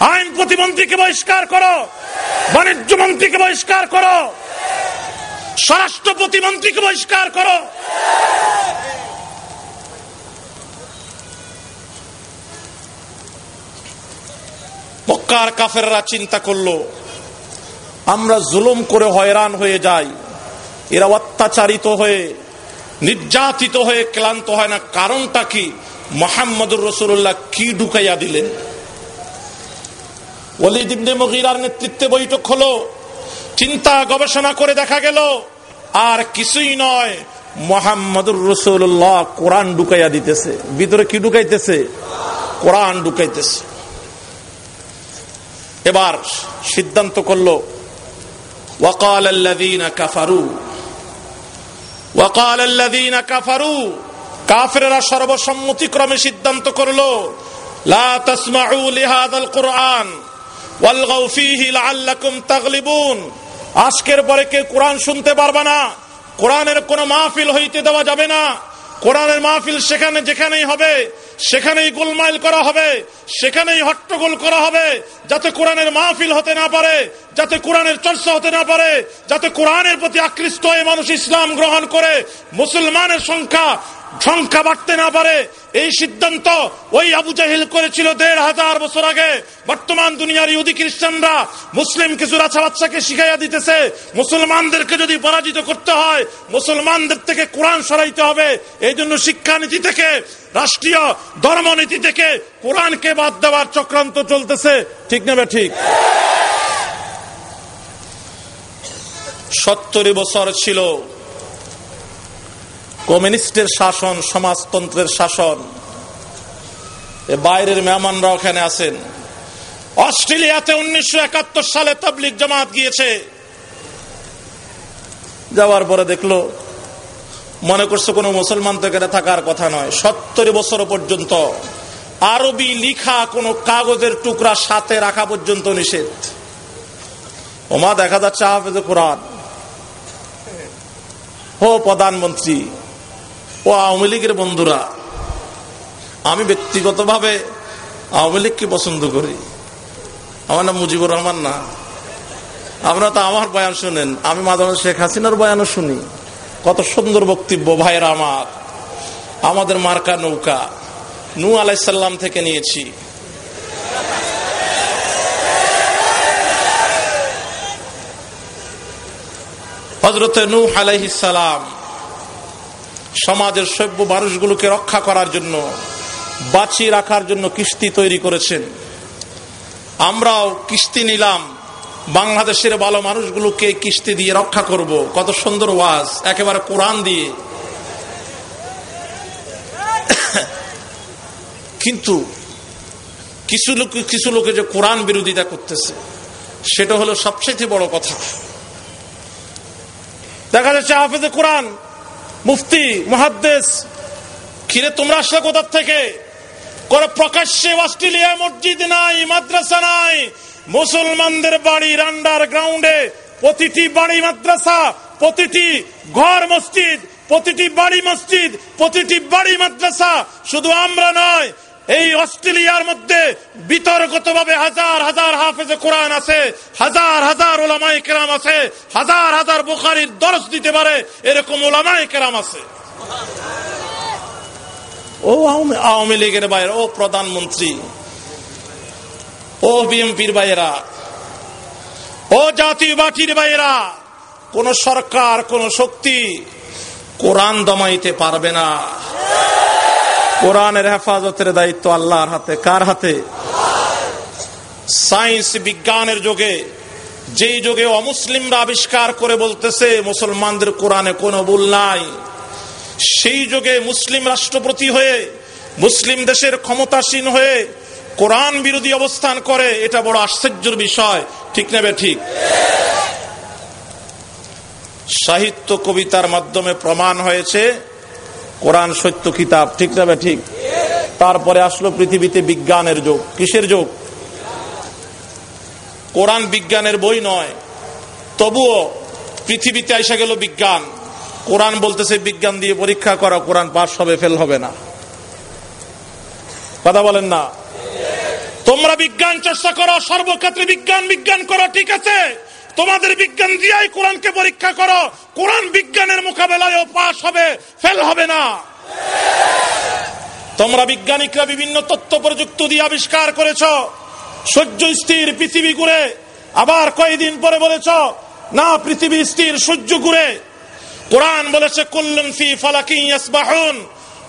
আইন প্রতিমন্ত্রীকে বহিষ্কার করো। বাণিজ্য মন্ত্রীকে বহিষ্কার করো। স্বরাষ্ট্র প্রতিমন্ত্রীকে বহিষ্কার করো। মক্কার কাফেররা চিন্তা করল, আমরা জুলুম করে হয়রান হয়ে যাই। এরা অত্যাচারিত হয়ে, নির্যাতিত হয়ে ক্লান্ত হয় না। কারণটা কি? মোহাম্মদুর রসুল্লাহ কি ঢুকাইয়া দিলেন? ওলিদ ইবনে মগিরার নেতৃত্বে বৈঠক হলো। চিন্তা গবেষণা করে দেখা গেল, আর কিছুই নয়, মোহাম্মদুর রসুল্লাহ কোরআন ঢুকাইয়া দিতেছে। ভিতরে কি ঢুকাইতেছে? কোরআন ঢুকাইতেছে। এবার সিদ্ধান্ত করল ওয়াকাল কাফারু ওয়াকাল কাফারু কাফেরা সর্বসম্মতিক্রমে সিদ্ধান্ত করল, লা কোরআন আজকের পরে কে কোরআন শুনতে পারবে না। কোরআনের কোন মাহফিল হইতে দেওয়া যাবে না। কোরআনের মাহফিল সেখানে যেখানেই হবে, সেখানেই গোলমাইল করা হবে, সেখানেই হট্টগোল করা হবে, যাতে কোরআনের মাহফিল হতে না পারে, যাতে কোরআনের চর্চা হতে না পারে, যাতে কোরআনের প্রতি আকৃষ্ট হয়ে মানুষ ইসলাম গ্রহণ করে, মুসলমানের সংখ্যা সংখ্যা বাড়তে না পারে। এই সিদ্ধান্ত ওই আবু জাহিল করেছিল দেড় হাজার বছর আগে। বর্তমান দুনিয়ার ইহুদি খ্রিস্টানরা মুসলিম কিছু রাছা বাচ্চাকে শিখাইয়া দিতেছে। মুসলমানদেরকে যদি পরাজিত করতে হয়, মুসলমানদের থেকে কোরআন সরাইতে হবে। এই জন্য শিক্ষানীতি থেকে, রাষ্ট্রীয় ধর্মনীতি থেকে কোরআনকে বাদ দেওয়ার চক্রান্ত চলতেছে। ঠিক নেবে ঠিক? সত্তর বছর ছিল। কমিউনিস্টের শাসন, সমাজতন্ত্রের শাসন। বাইরের মেহমানরা ওখানে আছেন। অস্ট্রেলিয়াতে উনিশশো একাত্তর সালে তাবলিক জামাত গিয়েছে। যাওয়ার পরে দেখল, মনে করছে কোনো মুসলমান তো এখানে থাকার কথা নয়। সত্তর বছর পর্যন্ত আরবি লিখা কোনো কাগজের টুকরা সাথে রাখা পর্যন্ত নিষেধ। ওমা দেখা যাচ্ছে হাফেজ কোরআন। ও প্রধানমন্ত্রী ও আওয়ামী লীগের বন্ধুরা, আমি ব্যক্তিগতভাবে আওয়ামী লীগকে পছন্দ করি। আমার নাম মুজিবুর রহমান না। আপনারা তো আমার বয়ান শুনেন, আমি মাঝে শেখ হাসিনার বয়ানও শুনি। কত সুন্দর বক্তব্য ভাইয়েরা আমার। আমাদের মার্কা নৌকা নু আলাইসাল্লাম থেকে নিয়েছি। হজরতে নূহ আলাইহিসালাম সমাজের সভ্য মানুষগুলোকে রক্ষা করার জন্য, বাঁচিয়ে রাখার জন্য কিস্তি তৈরি করেছেন। আমরাও কিস্তি নিলাম। বাংলাদেশের ভালো মানুষগুলোকে কিস্তি দিয়ে রক্ষা করব। কত সুন্দর ওয়াজ, একেবারে কোরআন দিয়ে। কিন্তু কিছু লোক, কিছু লোকে যে কোরআন বিরোধিতা করতেছে, সেটা হলো সবচেয়ে বড় কথা। দেখা যাচ্ছে হাফেজে কোরআন মুফতি মহাদ্দেশ খিরে তোমরা আসলে কোথার থেকে? করে প্রকাশ্যে অস্ট্রেলিয়া মসজিদ নাই, মাদ্রাসা নাই? মুসলমানদের বাড়ি রান্ডার গ্রাউন্ডে প্রতিটি বাড়ি মাদ্রাসা, প্রতিটি ঘর মসজিদ, প্রতিটি বাড়ি মসজিদ, প্রতিটি বাড়ি মাদ্রাসা। শুধু আমরা নয় এই অস্ট্রেলিয়ার মধ্যে বিতর্কত ভাবে হাজার হাজার হাফেজে কোরআন আছে, হাজার হাজার ওলামাই কেরাম আছে, হাজার হাজার বুখারির দরস দিতে পারে, এরকম ওলামাই কেরাম আছে। ও আওয়ামী লীগের বাইরে, ও প্রধানমন্ত্রী, ও বিএমপির বাইরা ও জাতীয় পার্টির বাইরা কোন সরকার, কোন শক্তি কোরআন দমাইতে পারবে না। কোরআনের হেফাজতের দায়িত্ব আল্লাহর হাতে। কার হাতে? সায়েন্স বিজ্ঞানের যুগে, যেই যুগে অমুসলিমরা আবিষ্কার করে বলতেছে, মুসলমানদের কোরআনে কোনো ভুল নাই। সেই যুগে মুসলিম রাষ্ট্রপতি হয়ে, মুসলিম দেশের ক্ষমতাসীন হয়ে কোরআন বিরোধী অবস্থান করে, এটা বড় আশ্চর্যের বিষয়। ঠিক নেবে ঠিক? সাহিত্য কবিতার মাধ্যমে প্রমাণ হয়েছে কোরআন, সত্য, কিতাব, ঠিক নেবে ঠিক? তারপরে আসলো পৃথিবীতে বিজ্ঞানের যোগ। কিসের যোগ? কোরআন বিজ্ঞানের বই নয়। তবুও পৃথিবীতে আইসা গেল বিজ্ঞান। কোরআন বলতেছে, বিজ্ঞান দিয়ে পরীক্ষা করা, কোরআন পাশ হবে, ফেল হবে না। কথা বলেন না? তোমরা বিজ্ঞান চর্চা করো, সর্বক্ষেত্রে বিজ্ঞান বিজ্ঞান করো, ঠিক আছে? তোমাদের বিজ্ঞান দিয়াই কোরআনকে পরীক্ষা করো। কোরআন বিজ্ঞানের মোকাবেলায় পাশ হবে, ফেল হবে না। তোমরা বিজ্ঞানিকরা বিভিন্ন তথ্য প্রযুক্তি দিয়ে আবিষ্কার করেছ। সূর্য স্থির পৃথিবী ঘুরে, আবার কয়েকদিন পরে বলেছ, না, পৃথিবী স্থির সূর্য ঘুরে। কোরআন বলেছে কুল্লুম ফি ফালাকিন ইয়াসবাহুন।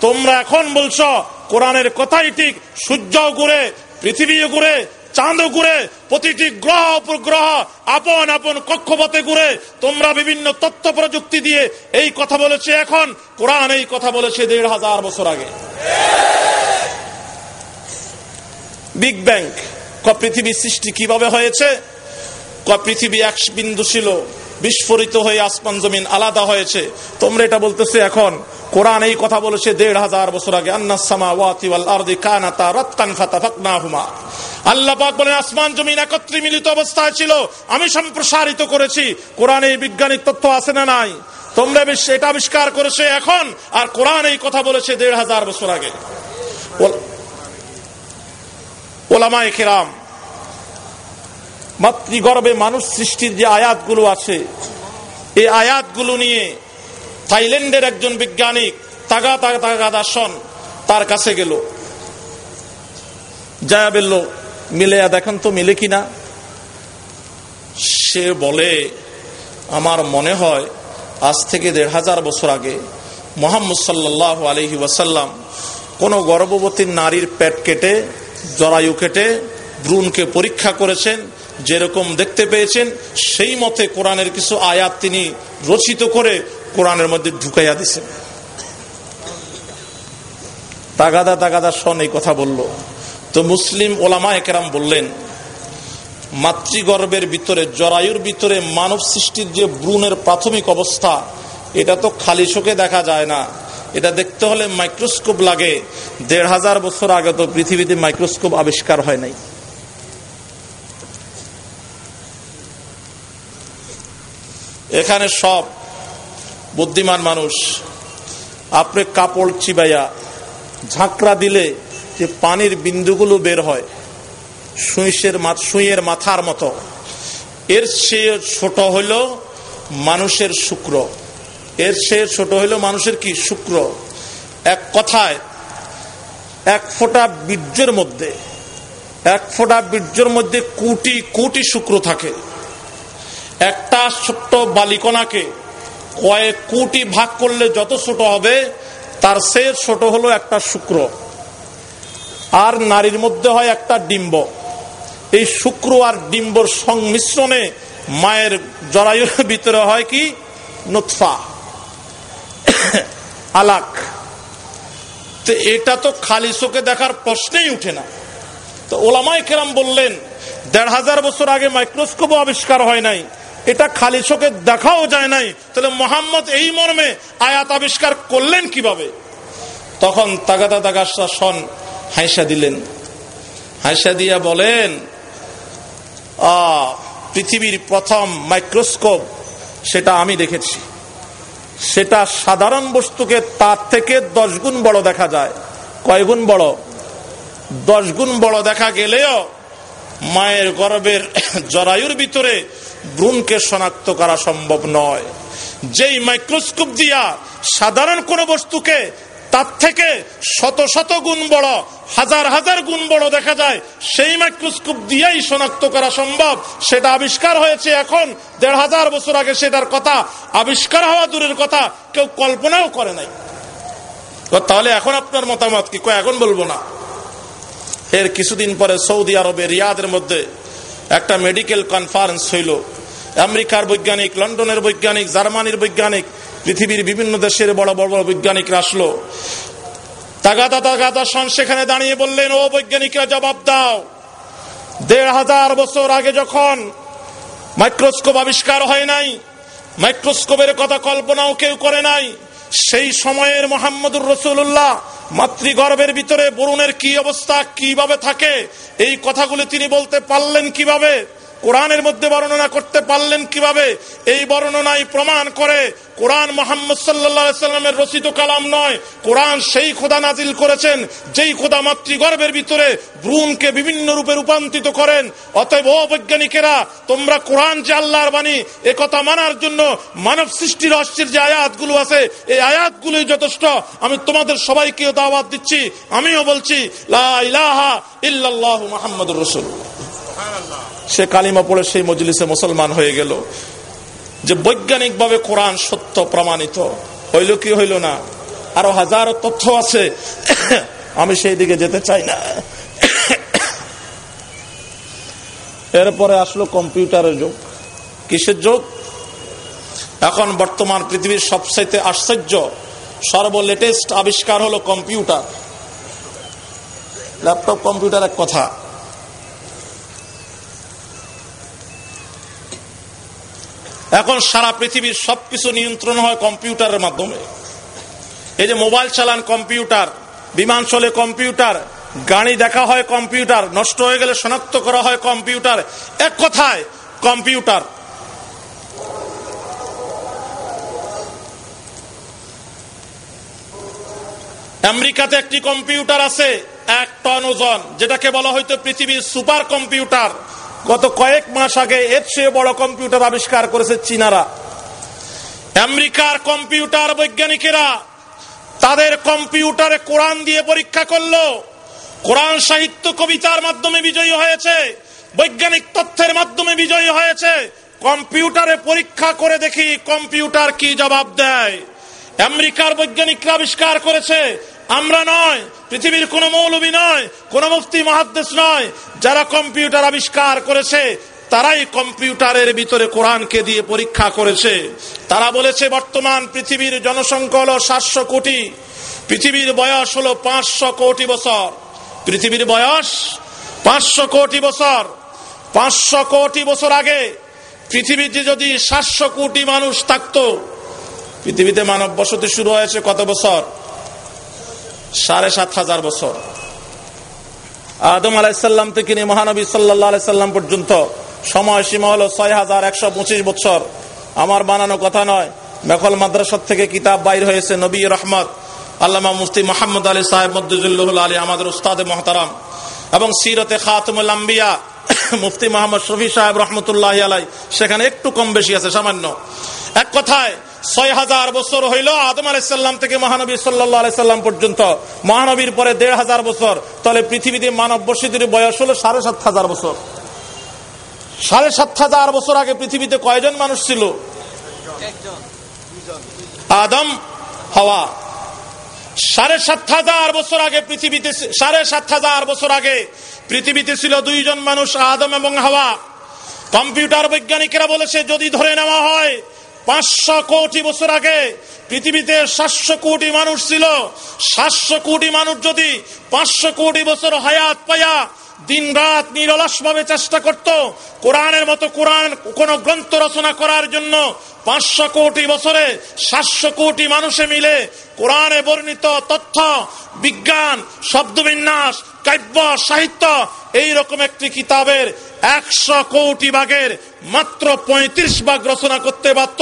তোমরা এখন বলছো, কোরআনের কথাই ঠিক সূর্য ঘুরে পৃথিবী ঘুরে চাঁদ ঘুরে প্রতিটি গ্রহ উপগ্রহ আপন আপন কক্ষপথে ঘুরে তোমরা বিভিন্ন তথ্য প্রযুক্তি দিয়ে এই কথা বলেছে এখন। কোরআন এই কথা বলেছে দেড় হাজার বছর আগে। বিগ ব্যাং পৃথিবীর সৃষ্টি কীভাবে হয়েছে? পৃথিবী এক বিন্দু ছিল, বিস্ফোরিত হয়ে আসমান জমিন আলাদা হয়েছে। তোমরা এটা বলতেছে এখন, কোরআন এই কথা বলেছে দেড় হাজার বছর আগে আল্লাহ পাক বলেন, আসমান জমিন একত্রে মিলিত অবস্থায় ছিল, আমি সম্প্রসারিত করেছি। কোরআন এই বৈজ্ঞানিক তথ্য আছে না নাই? তোমরা এটা আবিষ্কার করেছে এখন, আর কোরআন এই কথা বলেছে দেড় হাজার বছর আগে। ওলামায় খেরাম মাতৃগর্ভে মানুষ সৃষ্টির যে আয়াতগুলো আছে, এই আয়াতগুলো নিয়ে থাইল্যান্ডের একজন বৈজ্ঞানিক তাগা তাগা তাগা দার্শন তার কাছে গেল। যায়া বলল মিলে দেখেন তো মিলে কিনা সে বলে, আমার মনে হয় আজ থেকে দেড় হাজার বছর আগে মোহাম্মদ সাল্লাহ আলহি ওয়াসাল্লাম কোন গর্ভবতী নারীর পেট কেটে, জরায়ু কেটে, ভ্রূণকে পরীক্ষা করেছেন যেরকম দেখতে পেয়েছেন, সেই মতে কোরআনের কিছু আয়াত তিনি রচিত করে কোরআনের মধ্যে ঢুকাইয়া দিছেন তাগাদা তাগাদা সন এই কথা বলল। তো মুসলিম ওলামা একরাম বললেন, মাতৃগর্ভের ভিতরে, জরায়ুর ভিতরে মানব সৃষ্টির যে ব্রুনের প্রাথমিক অবস্থা, এটা তো খালি চোখে দেখা যায় না। এটা দেখতে হলে মাইক্রোস্কোপ লাগে। দেড় হাজার বছর আগে তো পৃথিবীতে মাইক্রোস্কোপ আবিষ্কার হয় নাই। এখানে সব বুদ্ধিমান মানুষ আপনি কাপড় চিবাইয়া ঝাঁকড়া দিলে যে পানির বিন্দুগুলো বের হয় সুইসের সুইয়ের মাথার মতো। এর চেয়ে ছোট হইল মানুষের শুক্র। এর চেয়ে ছোট হইল মানুষের কি? শুক্র। এক কথায়, এক ফোঁটা বীর্যের মধ্যে, এক ফোঁটা বীর্যের মধ্যে কোটি কোটি শুক্র থাকে। একটা ছোট্ট বালিকণাকে কয়েক কোটি ভাগ করলে যত ছোট হবে, তার সে ছোট হলো একটা শুক্র। আর নারীর মধ্যে হয় একটা ডিম্ব। এই শুক্র আর ডিম্বর সংমিশ্রণে মায়ের জরায়ুর ভিতরে হয় কি? নুৎফা আলাক। তো এটা তো খালি চোখে দেখার প্রশ্নেই উঠে না। তো ওলামাই কেরাম বললেন, দেড় হাজার বছর আগে মাইক্রোস্কোপ আবিষ্কার হয় নাই। এটা খালি চোখে দেখাও যায় নাই। তাহলে মোহাম্মদ এই মর্মে আয়াত আবিষ্কার করলেন কীভাবে? তখন তাগাদা তাগাসা সন হাইসা দিলেন। হাইসা দিয়া বলেন পৃথিবীর প্রথম মাইক্রোস্কোপ, সেটা আমি দেখেছি। সেটা সাধারণ বস্তুকে তার থেকে দশ গুণ বড় দেখা যায়। কয় গুণ বড়? দশ গুণ বড় দেখা গেলেও মায়ের গর্বের জরায়ুর ভিতরে ভ্রূণকে শনাক্ত করা সম্ভব নয়। যেই মাইক্রোস্কোপ দিয়া সাধারণ কোন বস্তুকে তার থেকে শত শত গুণ বড়, হাজার হাজার গুণ বড় দেখা যায়, সেই মাইক্রোস্কোপ দিয়েই শনাক্ত করা সম্ভব। সেটা আবিষ্কার হয়েছে এখন, দেড় হাজার বছর আগে সেটার কথা, আবিষ্কার হওয়া দূরের কথা কেউ কল্পনাও করে নাই। তাহলে এখন আপনার মতামত কি? এখন বলব না। এর কিছুদিন পরে সৌদি আরবে, রিয়াদের মধ্যে একটা মেডিকেল কনফারেন্স হইল। আমেরিকার বৈজ্ঞানিক, লন্ডনের বৈজ্ঞানিক, জার্মানির বৈজ্ঞানিক, পৃথিবীর বিভিন্ন দেশের বড় বড় বড় বৈজ্ঞানিকরা আসলো। তাগাদা তাগাদা সন সেখানে দাঁড়িয়ে বললেন, ও বৈজ্ঞানিকরা, জবাব দাও। দেড় হাজার বছর আগে যখন মাইক্রোস্কোপ আবিষ্কার হয় নাই, মাইক্রোস্কোপের কথা কল্পনাও কেউ করে নাই, সেই সময়ের মোহাম্মদুর রসুল্লাহ মাতৃগর্ভের ভিতরে বরুণের কি অবস্থা, কীভাবে থাকে, এই কথাগুলি তিনি বলতে পারলেন কীভাবে? কোরআনের মধ্যে বর্ণনা করতে পারলেন কীভাবে? এই বর্ণনায় প্রমাণ করে কোরআন মোহাম্মদ সাল্লামের রচিত কালাম নয়। কোরআন সেই খোদা নাজিল করেছেন, যেই খোদা মাতৃগর্ভের ভিতরে ভ্রূণকে বিভিন্ন রূপে রূপান্তরিত করেন। অতএব বৈজ্ঞানিকেরা, তোমরা কোরআন যে আল্লাহর বাণী একথা মানার জন্য মানব সৃষ্টির রহস্যের যে আয়াতগুলো আছে, এই আয়াতগুলোই যথেষ্ট। আমি তোমাদের সবাইকে দাওয়াত দিচ্ছি, আমিও বলছি, লা ইলাহা ইল্লাল্লাহু মুহাম্মাদুর রাসূলুল্লাহ। সে কালিমা পড়ে সেই মজলিসে মুসলমান হয়ে গেল। যে বৈজ্ঞানিক ভাবে কোরআন সত্য প্রমাণিত, হইল কি হইল না? আরও হাজারো তথ্য আছে। আমি সেই দিকে যেতে চাই না। এরপরে আসলো কম্পিউটারের যুগ। কিসের যুগ? এখন বর্তমান পৃথিবীর সবচাইতে আশ্চর্য সর্ব লেটেস্ট আবিষ্কার হলো কম্পিউটার। ল্যাপটপ কম্পিউটার এক কথা। এখন সারা পৃথিবীর সবকিছু নিয়ন্ত্রণ হয় কম্পিউটারের মাধ্যমে। এই যে মোবাইল চালান কম্পিউটার, বিমান চলে কম্পিউটার, গাড়ি দেখা হয় কম্পিউটার, নষ্ট হয়ে গেলে শনাক্ত করা হয় কম্পিউটার, এক কথায় কম্পিউটার। আমেরিকাতে একটি কম্পিউটার আছে, এক টন ওজন, যেটাকে বলা হয়তো পৃথিবীর সুপার কম্পিউটার। গত কয়েক মাস আগে এর চেয়ে বড় কম্পিউটার আবিষ্কার করেছে চীনারা। আমেরিকার কম্পিউটার বৈজ্ঞানিকেরা তাদের কম্পিউটারে কোরআন দিয়ে পরীক্ষা করল। কোরআন সাহিত্য কবিতার মাধ্যমে বিজয়ী হয়েছে। বৈজ্ঞানিক তথ্যের মাধ্যমে বিজয়ী হয়েছে। কম্পিউটারে পরীক্ষা করে দেখি কম্পিউটার কি জবাব দেয়। আমেরিকার বৈজ্ঞানিকরা আবিষ্কার করেছে আমরা নয়, পৃথিবীর কোন মৌলবী নয়, কোন মুফতি, মহাদ্দেশ নয়। যারা কম্পিউটার আবিষ্কার করেছে, তারাই কম্পিউটারের ভিতরে কোরআনকে দিয়ে পরীক্ষা করেছে। তারা বলেছে, বর্তমান পৃথিবীর জনসংখ্যা হলো সাতশো কোটি, পৃথিবীর বয়স হলো পাঁচশো কোটি বছর। পৃথিবীর বয়স পাঁচশো কোটি বছর। পাঁচশো কোটি বছর আগে পৃথিবীতে যদি সাতশো কোটি মানুষ থাকতো, পৃথিবীতে মানব বসতি শুরু হয়েছে কত বছর? সাড়ে সাত হাজার বছর। আদম আলাইসাল্লাম থেকে নিয়ে মহানবী সাল্লাহ আলাইসাল্লাম পর্যন্ত সময় সীমা হলো ছয় হাজার একশো পঁচিশ বছর। আমার বানানো কথা নয়, মেখল মাদ্রাসার থেকে কিতাব বাইর হয়েছে নবী রহমত, আল্লামা মুফতি মোহাম্মদ আলী সাহেব মদ্দুজুল্লাহ আলী, আমাদের উস্তাদ মহতারাম, এবং সিরতে খাতমুল আম্বিয়া, মুফতি মোহাম্মদ শফি সাহেব রহমতুল্লাহ আলাই সেখানে একটু কম বেশি আছে, সামান্য। এক কথায় ছয় হাজার বছর হইল আদম আলাইসাল্লাম থেকে মহানবী সাল্লাহ আলাইসাল্লাম পর্যন্ত। মহানবীর পরে দেড় হাজার বছর। তাহলে পৃথিবীতে মানব বসতির বয়স হলো সাড়ে সাত হাজার বছর। সাড়ে সাত হাজার বছর আগে পৃথিবীতে কয়জন মানুষ ছিল? আদম, হওয়া। সাড়ে সাত হাজার বছর আগে পৃথিবীতে সাড়ে সাত হাজার বছর আগে পৃথিবীতে ছিল দুইজন মানুষ, আদম এবং হাওয়া। কম্পিউটার বৈজ্ঞানিকেরা বলেছে, যদি ধরে নেওয়া হয় পাঁচশো কোটি বছর আগে পৃথিবীতে সাতশো কোটি মানুষ ছিল। সাতশো কোটি মানুষ যদি পাঁচশো কোটি বছর হায়াত পায়া দিন রাত নিরলস ভাবে চেষ্টা করত কোরআনের মতো কোরআন কোন গ্রন্থ রচনা করার জন্য। পাঁচশো কোটি বছরে সাতশো কোটি মানুষে মিলে কোরআনে বর্ণিত তথ্য, বিজ্ঞান, শব্দবিন্যাস, কাব্য, সাহিত্য এই রকম একটি কিতাবের একশো কোটি ভাগের মাত্র পঁয়ত্রিশ ভাগ রচনা করতে পারত।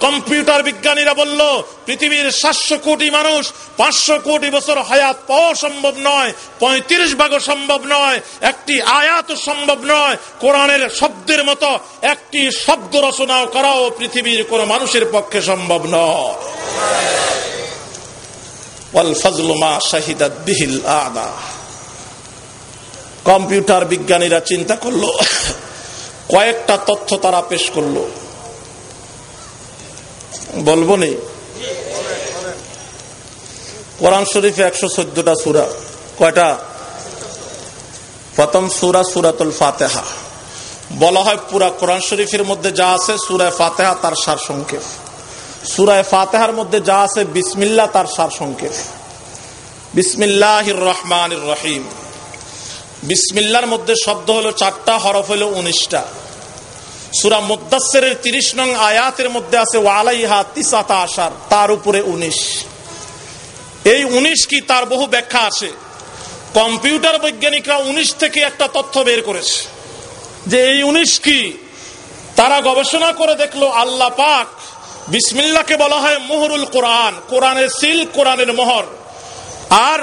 কম্পিউটার বিজ্ঞানীরা বলল, পৃথিবীর সাতশো কোটি মানুষ, পাঁচশো কোটি বছর হায়াত পাওয়া সম্ভব নয়, পঁয়ত্রিশ ভাগও সম্ভব নয়, একটি আয়াত সম্ভব নয়, কোরআনের শব্দের মতো একটি শব্দ রচনা করাও পৃথিবীর কোন মানুষের পক্ষে সম্ভব নয়। কম্পিউটার বিজ্ঞানীরা চিন্তা করল, কয়েকটা তথ্য তারা পেশ করল। বলব নেই কোরআন শরীফে একশো চোদ্দটা সুরা। কয়টা? প্রথম সুরা সুরাতুল ফাতেহা। বলা হয় পুরা কোরআন শরীফের মধ্যে যা আছে সুরায় ফাতেহা, তার সার সংক্ষেপ। সুরায় ফাতেহার মধ্যে যা আছে বিসমিল্লা তার সার সংক্ষেপ। বিসমিল্লাহ রহমান রহিম। বিসমিল্লার মধ্যে শব্দ হলো চারটা, হরফ হলো উনিশটা। সুরা মুদাসের তিরিশ নং আয়াতের মধ্যে আছে, ওয়ালাইহা তিসাতা আসার তার উপরে উনিশ। এই উনিশ কি তার বহু ব্যাখ্যা আছে? কম্পিউটার বৈজ্ঞানিকরা উনিশ থেকে একটা তথ্য বের করেছে যে এই উনিশ কি তারা গবেষণা করে দেখল আল্লাহ পাক বিসমিল্লাকে বলা হয় মোহরুল কোরআন, কোরআনের সিল, কোরআনের মোহর। আর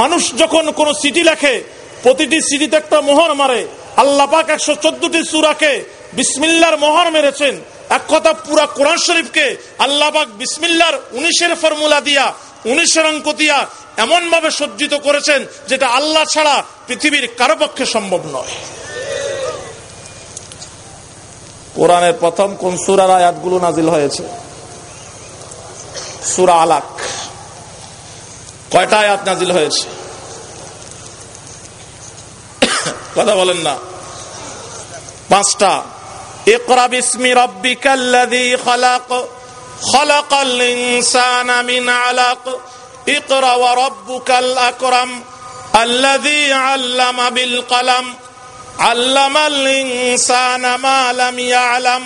মানুষ যখন কোন সিটি লেখে, প্রতিটি সিটিতে একটা মোহর মারে, আল্লাহ পাক একশো চোদ্দটি সুরাকে বিসমিল্লার মোহর মেরেছেন। এক কথা পুরা কোরআন শরীফকে আল্লাহবাক বিসমিল্লার উনিশের ফর্মুলা দিয়া, উনিশের অঙ্ক দিয়া এমন ভাবে সজ্জিত করেছেন যেটা আল্লাহ ছাড়া পৃথিবীর কারও পক্ষে সম্ভব নয়। কোরআনের প্রথম কোন সুরার আয়াতগুলো নাজিল হয়েছে? সুরা আলাক। কয়টা আয়াত নাজিল হয়েছে? কথা বলেন না। পাঁচটা। اقرا باسم ربك الذي خلق خلق الانسان من علق اقرا وربك الاكرم الذي علم بالقلم علم الانسان ما لم يعلم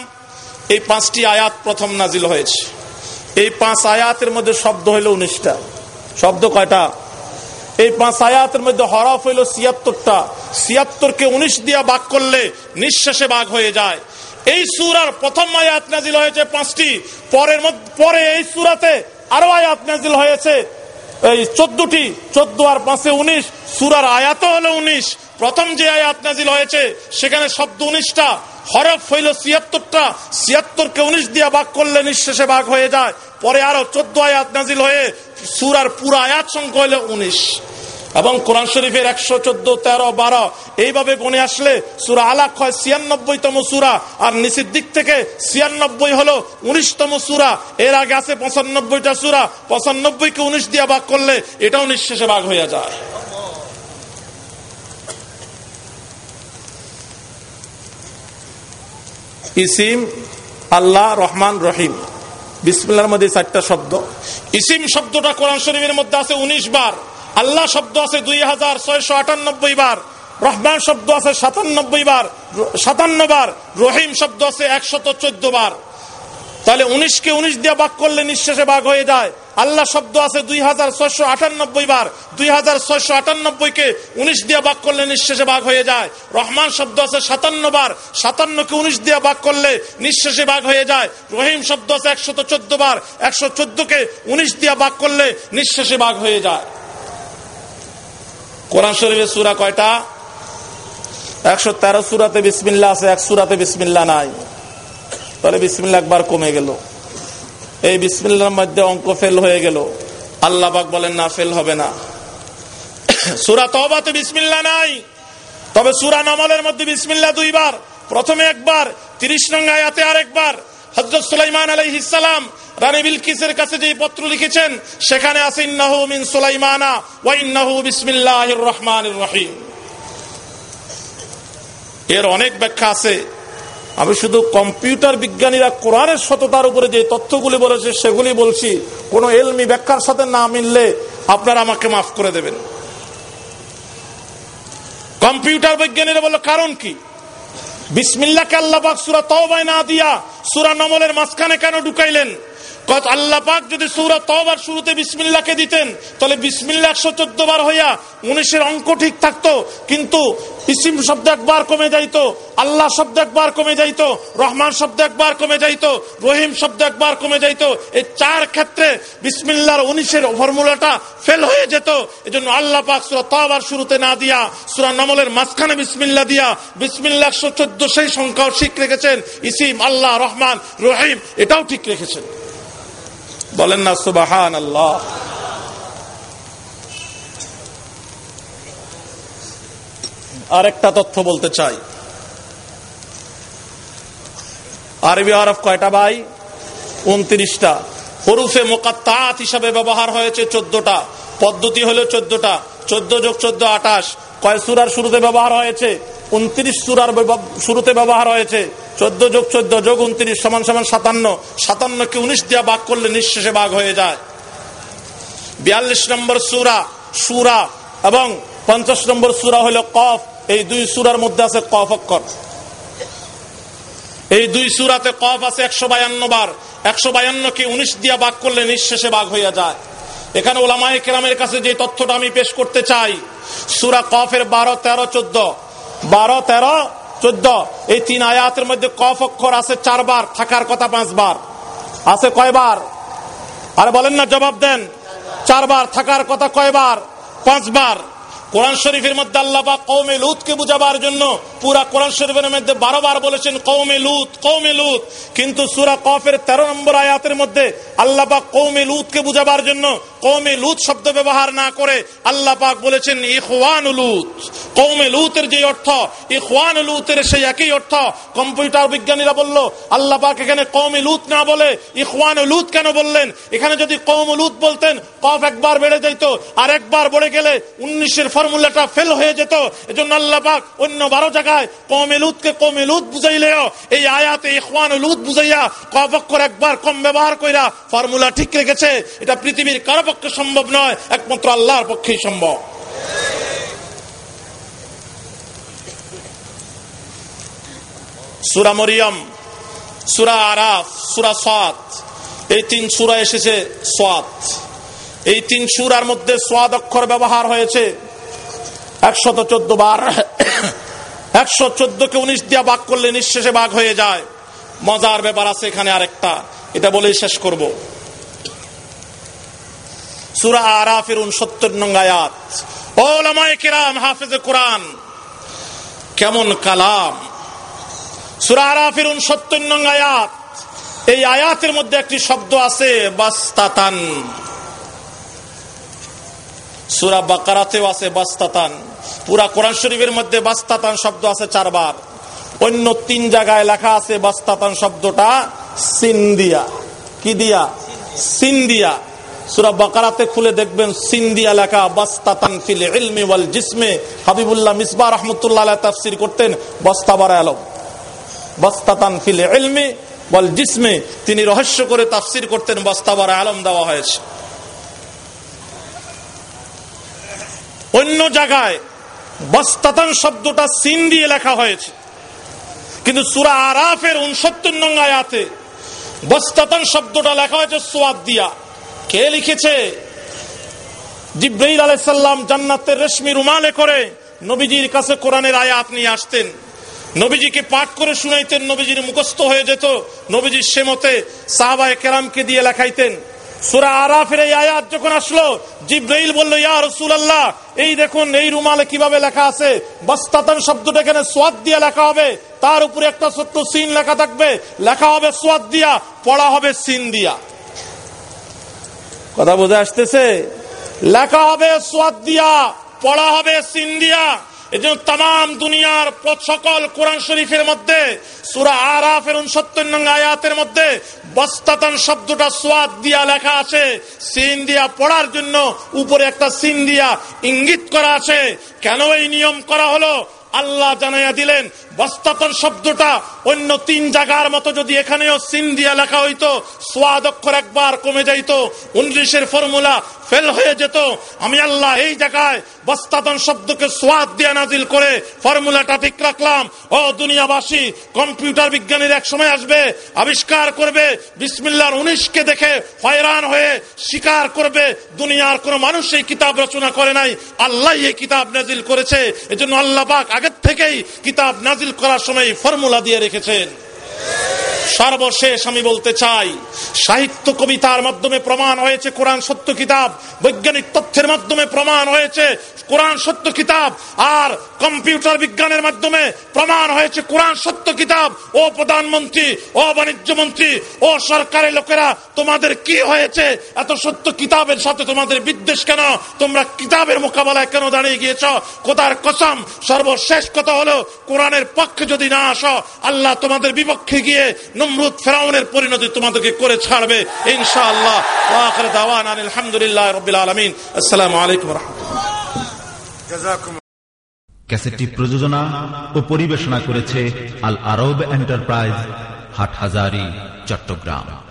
এই পাঁচটি আয়াত প্রথম নাজিল হয়েছে এই পাঁচ আয়াতের মধ্যে শব্দ হইল উনিশটা শব্দ কয়টা এই পাঁচ আয়াতের মধ্যে হরফ হইল ছিয়াত্তরটা ছিয়াত্তরকে উনিশ দিয়া বাক করলে নিঃশ্বাসে বাঘ হয়ে যায় এই সুরার প্রথম আয়াত নাজিল হয়েছে পাঁচটি। পরের মধ্যে পরে এই সুরাতে আরও আয়াত নাজিল হয়েছে। এই চোদ্দটি, চোদ্দ আর পাঁচে উনিশ, সুরার আয়াত হলো উনিশ। প্রথম যে আয়াত নাজিল হয়েছে, সেখানে শব্দ উনিশটা, হরফ হইল ছিয়াত্তরটা। ছিয়াত্তরকে উনিশ দিয়া বাক করলে নিঃশেষে বাঘ হয়ে যায়। পরে আরও চোদ্দ আয়াত নাজিল হয়ে সুরার পুরো আয়াত সংখ্যা হলো উনিশ। এবং কোরআন শরীফের একশো চোদ্দ, তেরো, বারো, এইভাবে গণে আসলে সুরা আলাক হয় ছিয়ানব্বই তম সুরা, আর নিচের দিক থেকে ছিয়ানব্বই হলো উনিশতম সুরা, এর আগে আছে পঁচানব্বইটা সুরা, পঁচানব্বইকে উনিশ দিয়া ভাগ করলে এটাও নিঃশেষে ভাগ হয়ে যায়। ইসিম আল্লাহ রহমান রহিম, বিসমিল্লার মধ্যে চারটা শব্দ। ইসিম শব্দটা কোরআন শরীফের মধ্যে আছে উনিশ বার। আল্লাহ শব্দ আছে দুই হাজার ছয়শো আটানব্বই বার, রহমান শব্দ আছে সাতানব্বই বার সাতান্ন বার, রহিম শব্দ আছে একশত চোদ্দ বার। তাহলে উনিশকে উনিশ দিয়ে বাক করলে নিঃশেষে বাঘ হয়ে যায়। আল্লাহ শব্দ আছে দুই হাজার ছয়শো আটানব্বই বার, দুই হাজার ছয়শো আটানব্বই কে উনিশ দিয়ে বাক করলে নিঃশেষে বাঘ হয়ে যায়। রহমান শব্দ আছে সাতান্ন বার সাতান্ন কে উনিশ দিয়ে বাক করলে নিঃশেষে বাঘ হয়ে যায়। রহিম শব্দ আছে একশত চোদ্দ বার, একশো চোদ্দ কে উনিশ দিয়ে বাক করলে নিঃশেষে বাঘ হয়ে যায়। কোরআন শরীফের সুরা কয়টা? একশো তেরো সুরাতে বিসমিল্লা আছে, এক সুরাতে বিসমিল্লা নাই। তাহলে বিসমিল্লা একবার কমে গেল। এই বিসমিল্লার মধ্যে অঙ্ক ফেল হয়ে গেল। আল্লাহ পাক বলেন, না ফেল হবে না। সুরা তবাতে বিসমিল্লা নাই। তবে সুরা নমলের মধ্যে বিসমিল্লা দুইবার, প্রথমে একবার, তিরিশ নং আয়াতে আরেকবার। হজরত সুলাইমান আলাইহিসালাম রানী বিলকিসের কাছে যে পত্র লিখেছেন, সেখানে আছে, ইন্নাহু মিন সুলাইমানা ওয়া ইন্নাহু বিসমিল্লাহির রহমানির রহিম। এর অনেক ব্যাখ্যা আছে। আমি শুধু কম্পিউটার বিজ্ঞানীরা কোরআনের সততার উপরে যে তথ্যগুলি বলেছে, সেগুলি বলছি। কোন এলমি ব্যাখ্যার সাথে না মিললে আপনারা আমাকে মাফ করে দেবেন। কম্পিউটার বিজ্ঞানীরা বলল, কারণ কি? বিসমিল্লাকে আল্লাপাক সুরা তওবায় না দিয়া সুরা নমলের মাঝখানে কেন ঢুকাইলেন? কত আল্লাহ পাক যদি সৌরা তবার শুরুতে বিসমিল্লাকে দিতেন, তাহলে বিসমিল্লা একশো চোদ্দ বার হইয়া উনিশের অঙ্ক ঠিক থাকতো, কিন্তু ইসিম শব্দ একবার কমে যাইতো, আল্লাহ শব্দ একবার কমে যাইতো, রহমান শব্দ একবার কমে যাইতো, রহিম শব্দ একবার কমে যাইতো, এই চার ক্ষেত্রে বিসমিল্লার উনিশের ফর্মুলাটা ফেল হয়ে যেত। এই জন্য আল্লাহ পাক সুরা তবার শুরুতে না দিয়া, সুরা নমলের মাঝখানে বিসমিল্লা দিয়া বিসমিল্লা একশো চোদ্দ সেই সংখ্যাও ঠিক রেখেছেন, ইসিম, আল্লাহ, রহমান, রহিম, এটাও ঠিক রেখেছেন। বলেন না সুবাহান আল্লাহ আরেকটা তথ্য বলতে চাই। আরবি আরফ কয়টা ভাই? উনত্রিশটা। হরুফে মোকাত্তাত হিসাবে ব্যবহার হয়েছে চোদ্দটা। পদ্ধতি হলো চোদ্দটা। চোদ্দ যোগ চোদ্দ আঠাশ। কয় সুরার শুরুতে ব্যবহার হয়েছে? উনত্রিশ সুরার শুরুতে ব্যবহার হয়েছে। চোদ্দ যোগ চোদ্দ যোগ উনত্রিশ সমান সমান সাতান্ন। সাতান্নকে উনিশ দিয়া বাঘ করলে নিঃশেষে বাঘ হয়ে যায়। বিয়াল্লিশ নম্বর সুরা সুরা এবং পঞ্চাশ নম্বর সুরা হলো কফ। এই দুই সুরার মধ্যে আছে কফ অক্ষর। এই দুই সুরাতে কফ আছে একশো বায়ান্ন বার। একশো বায়ান্নকে উনিশ দিয়া বাঘ করলে নিঃশেষে বাঘ হইয়া যায়। এখানে ওলামায় কেরামের কাছে যে তথ্যটা আমি পেশ করতে চাই, সুরা কফের বারো, তেরো, চোদ্দ। বারো, তেরো, চোদ্দ। এই তিন আয়াতের মধ্যে কফ অক্ষর আছে চারবার, থাকার কথা পাঁচবার। আছে কয়বার? আর বলেন না, জবাব দেন। চারবার, থাকার কথা কয়বার? পাঁচবার। কোরআন শরীফের মধ্যে আল্লাহ বা কৌমে লুতকে বুঝাবার জন্য পুরা কোরআন শরীফের মধ্যে বারো বার বলেছেন কৌমে লুত কৌমে লুত। কিন্তু সুরা কফের তেরো নম্বর আয়াতের মধ্যে আল্লাহ পাক কৌমে লুতকে বুঝাবার জন্য কৌমে লুত শব্দ ব্যবহার না করে আল্লাহ পাক বলেছেন ইখওয়ান লুত। কৌমে লুতের যে অর্থ, ইখওয়ান লুতের সেই একই অর্থ। কম্পিউটার বিজ্ঞানীরা বলল, আল্লাহ পাক এখানে কৌমে লুত না বলে ইখওয়ান লুত কেন বললেন? এখানে যদি কৌম লুত বলতেন, কফ একবার বেড়ে যাইতো, আর একবার বেড়ে গেলে উনিশের ফর্মুলাটা ফেল হয়ে যেত। এজন্য আল্লাহ পাক অন্য বারো জায়গায় কমে লুতকে কমে লুত বুঝাইলেও এই আয়াতে ইখওয়ান লুত বুঝাইয়া কফ অক্ষর একবার কম ব্যবহার কইরা ফর্মুলা ঠিক রেখেছে। এটা পৃথিবীর কারও পক্ষে সম্ভব নয়, একমাত্র আল্লাহর পক্ষেই সম্ভব। সুরা মরিয়ম, সুরা আরাফ, সুরা সাত, এই তিন সুরা এসেছে সাত। এই তিন সুরার মধ্যে সোয়াদ অক্ষর ব্যবহার হয়েছে। একশত চোদ্দ বার, একশো চোদ্দ কে উনিশ দিয়া বাক করলে নিঃশেষে বাঘ হয়ে যায়। মজার ব্যাপার আছে এখানে আরেকটা। এটা বলেই শেষ করব। সুরা আরাফের উনসত্তর নং আয়াত। ও লামায় কিরাম হাফেজে কোরআন, কেমন কালাম। সুরা আরাফের উনসত্তর নং আয়াত, এই আয়াতের মধ্যে একটি শব্দ আছে, বাস্তাতান। সুরা বাকারাতেও আছে বাস্তাতান। পুরা কোরআন শরীফের মধ্যে বাস্তাতান শব্দ আছে চারবার। অন্য তিন জায়গায় লেখা আছে বাস্তাতান শব্দটা সিন্দিয়া কি দিয়া? সিন্দিয়া সুরা বাকারাতে খুলে দেখবেন সিন্দিয়া লেখা বাস্তাতান ফিল ইলমি ওয়াল জিসমে। হাবিবুল্লাহ মিসবা রহমতুল্লাহ তাফসির করতেন বস্তাবার আলম বস্তাতান ফিল ইলমি ওয়াল জিসমে, তিনি রহস্য করে তাফসির করতেন বস্তাবার আলম দেওয়া হয়েছে। অন্য জায়গায় বস্তাতান শব্দটা সিন দিয়ে লেখা হয়েছে। কিন্তু সুরা আরাফের উনসত্তর নং আয়াতে বস্তাতান শব্দটা লেখা হয়েছে সোয়াদ দিয়া কে লিখেছে? জিব্রাইল আলাইসাল্লাম জান্নাতের রেশমি রুমালে করে নবীজির কাছে কোরআনের আয়াত নিয়ে আসতেন। নবীজিকে পাঠ করে শুনাইতেন, নবীজির মুখস্থ হয়ে যেত নবীজির সেমতে সাহাবায়ে কেরামকে দিয়ে লেখাইতেন। সুরা আরাফের এই আয়াত যখন আসলো, জিব্রাইল বলল, ইয়া রাসূলুল্লাহ, এই দেখুন, এই রুমালে কীভাবে লেখা আছে? বাস্তাতান শব্দটা এখানে সোয়াদ দিয়ে লেখা হবে। তার উপরে একটা ছোট্ট সিন লেখা থাকবে। লেখা হবে সোয়াদ দিয়া, পড়া হবে সিন দিয়া। কথা বোঝা আসতেছে? লেখা হবে সোয়াদ দিয়া পড়া হবে সিন দিয়া এই জন্য তাম দুনিয়ার সকল কোরআন মধ্যে মধ্যে বস্তাতান শব্দটা সোয়াদ দিয়া লেখা আছে। সিন দিয়া পড়ার জন্য উপরে একটা সিন দিয়া ইঙ্গিত করা আছে। কেন এই নিয়ম করা হলো? আল্লাহ জানাইয়া দিলেন বস্তাতন শব্দটা অন্য তিন জায়গার মতো যদি এখানেও সিন দিয়া লেখা হইতো, সোয়াদ অক্ষর একবার কমে যাইত উনিশের ফর্মুলা ফেল হয়ে যেত। আমি আল্লাহ এই জায়গায় বস্তাতন শব্দকে সোয়াদ দিয়ে নাজিল করে ফর্মুলাটা ঠিক রাখলাম। ও দুনিয়াবাসী, কম্পিউটার বিজ্ঞানীর এক সময় আসবে, আবিষ্কার করবে, বিসমিল্লার উনিশকে দেখে হয়রান হয়ে স্বীকার করবে, দুনিয়ার কোন মানুষ এই কিতাব রচনা করে নাই। আল্লাহ এই কিতাব নাজিল করেছে। এজন্য আল্লাহ পাক আগের থেকেই কিতাব নাজিল করার সময় ফর্মুলা দিয়ে রেখেছেন। সর্বশেষ আমি বলতে চাই, সাহিত্য কবিতার মাধ্যমে প্রমাণ হয়েছে কোরআন সত্য কিতাব, বৈজ্ঞানিক তথ্যের মাধ্যমে প্রমাণ হয়েছে কোরআন সত্য কিতাব, আর কম্পিউটার বিজ্ঞানের মাধ্যমে প্রমাণ হয়েছে কোরআন সত্য কিতাব। ও প্রধানমন্ত্রী, ও বাণিজ্য মন্ত্রী, ও সরকারের লোকেরা, তোমাদের কি হয়েছে? এত সত্য কিতাবের সাথে তোমাদের বিদ্বেষ কেন? তোমরা কিতাবের মোকাবেলায় কেন দাঁড়িয়ে গিয়েছ? কোথার কসম? সর্বশেষ কথা হলো, কোরআনের পক্ষে যদি না আসো, আল্লাহ তোমাদের বিপক্ষে গিয়ে নমরুদ ফেরাউনের পরিণতি তোমাদেরকে করে ছাড়বে ইনশাআল্লাহ। দাওয়ান আলহামদুলিল্লাহ রবিল আলমিন। আসসালামু আলাইকুম রাহমাতুল্লাহ। ক্যাসেটটি প্রযোজনা ও পরিবেশনা করেছে আল আরব এন্টারপ্রাইজ হাটহাজারি চট্টগ্রাম।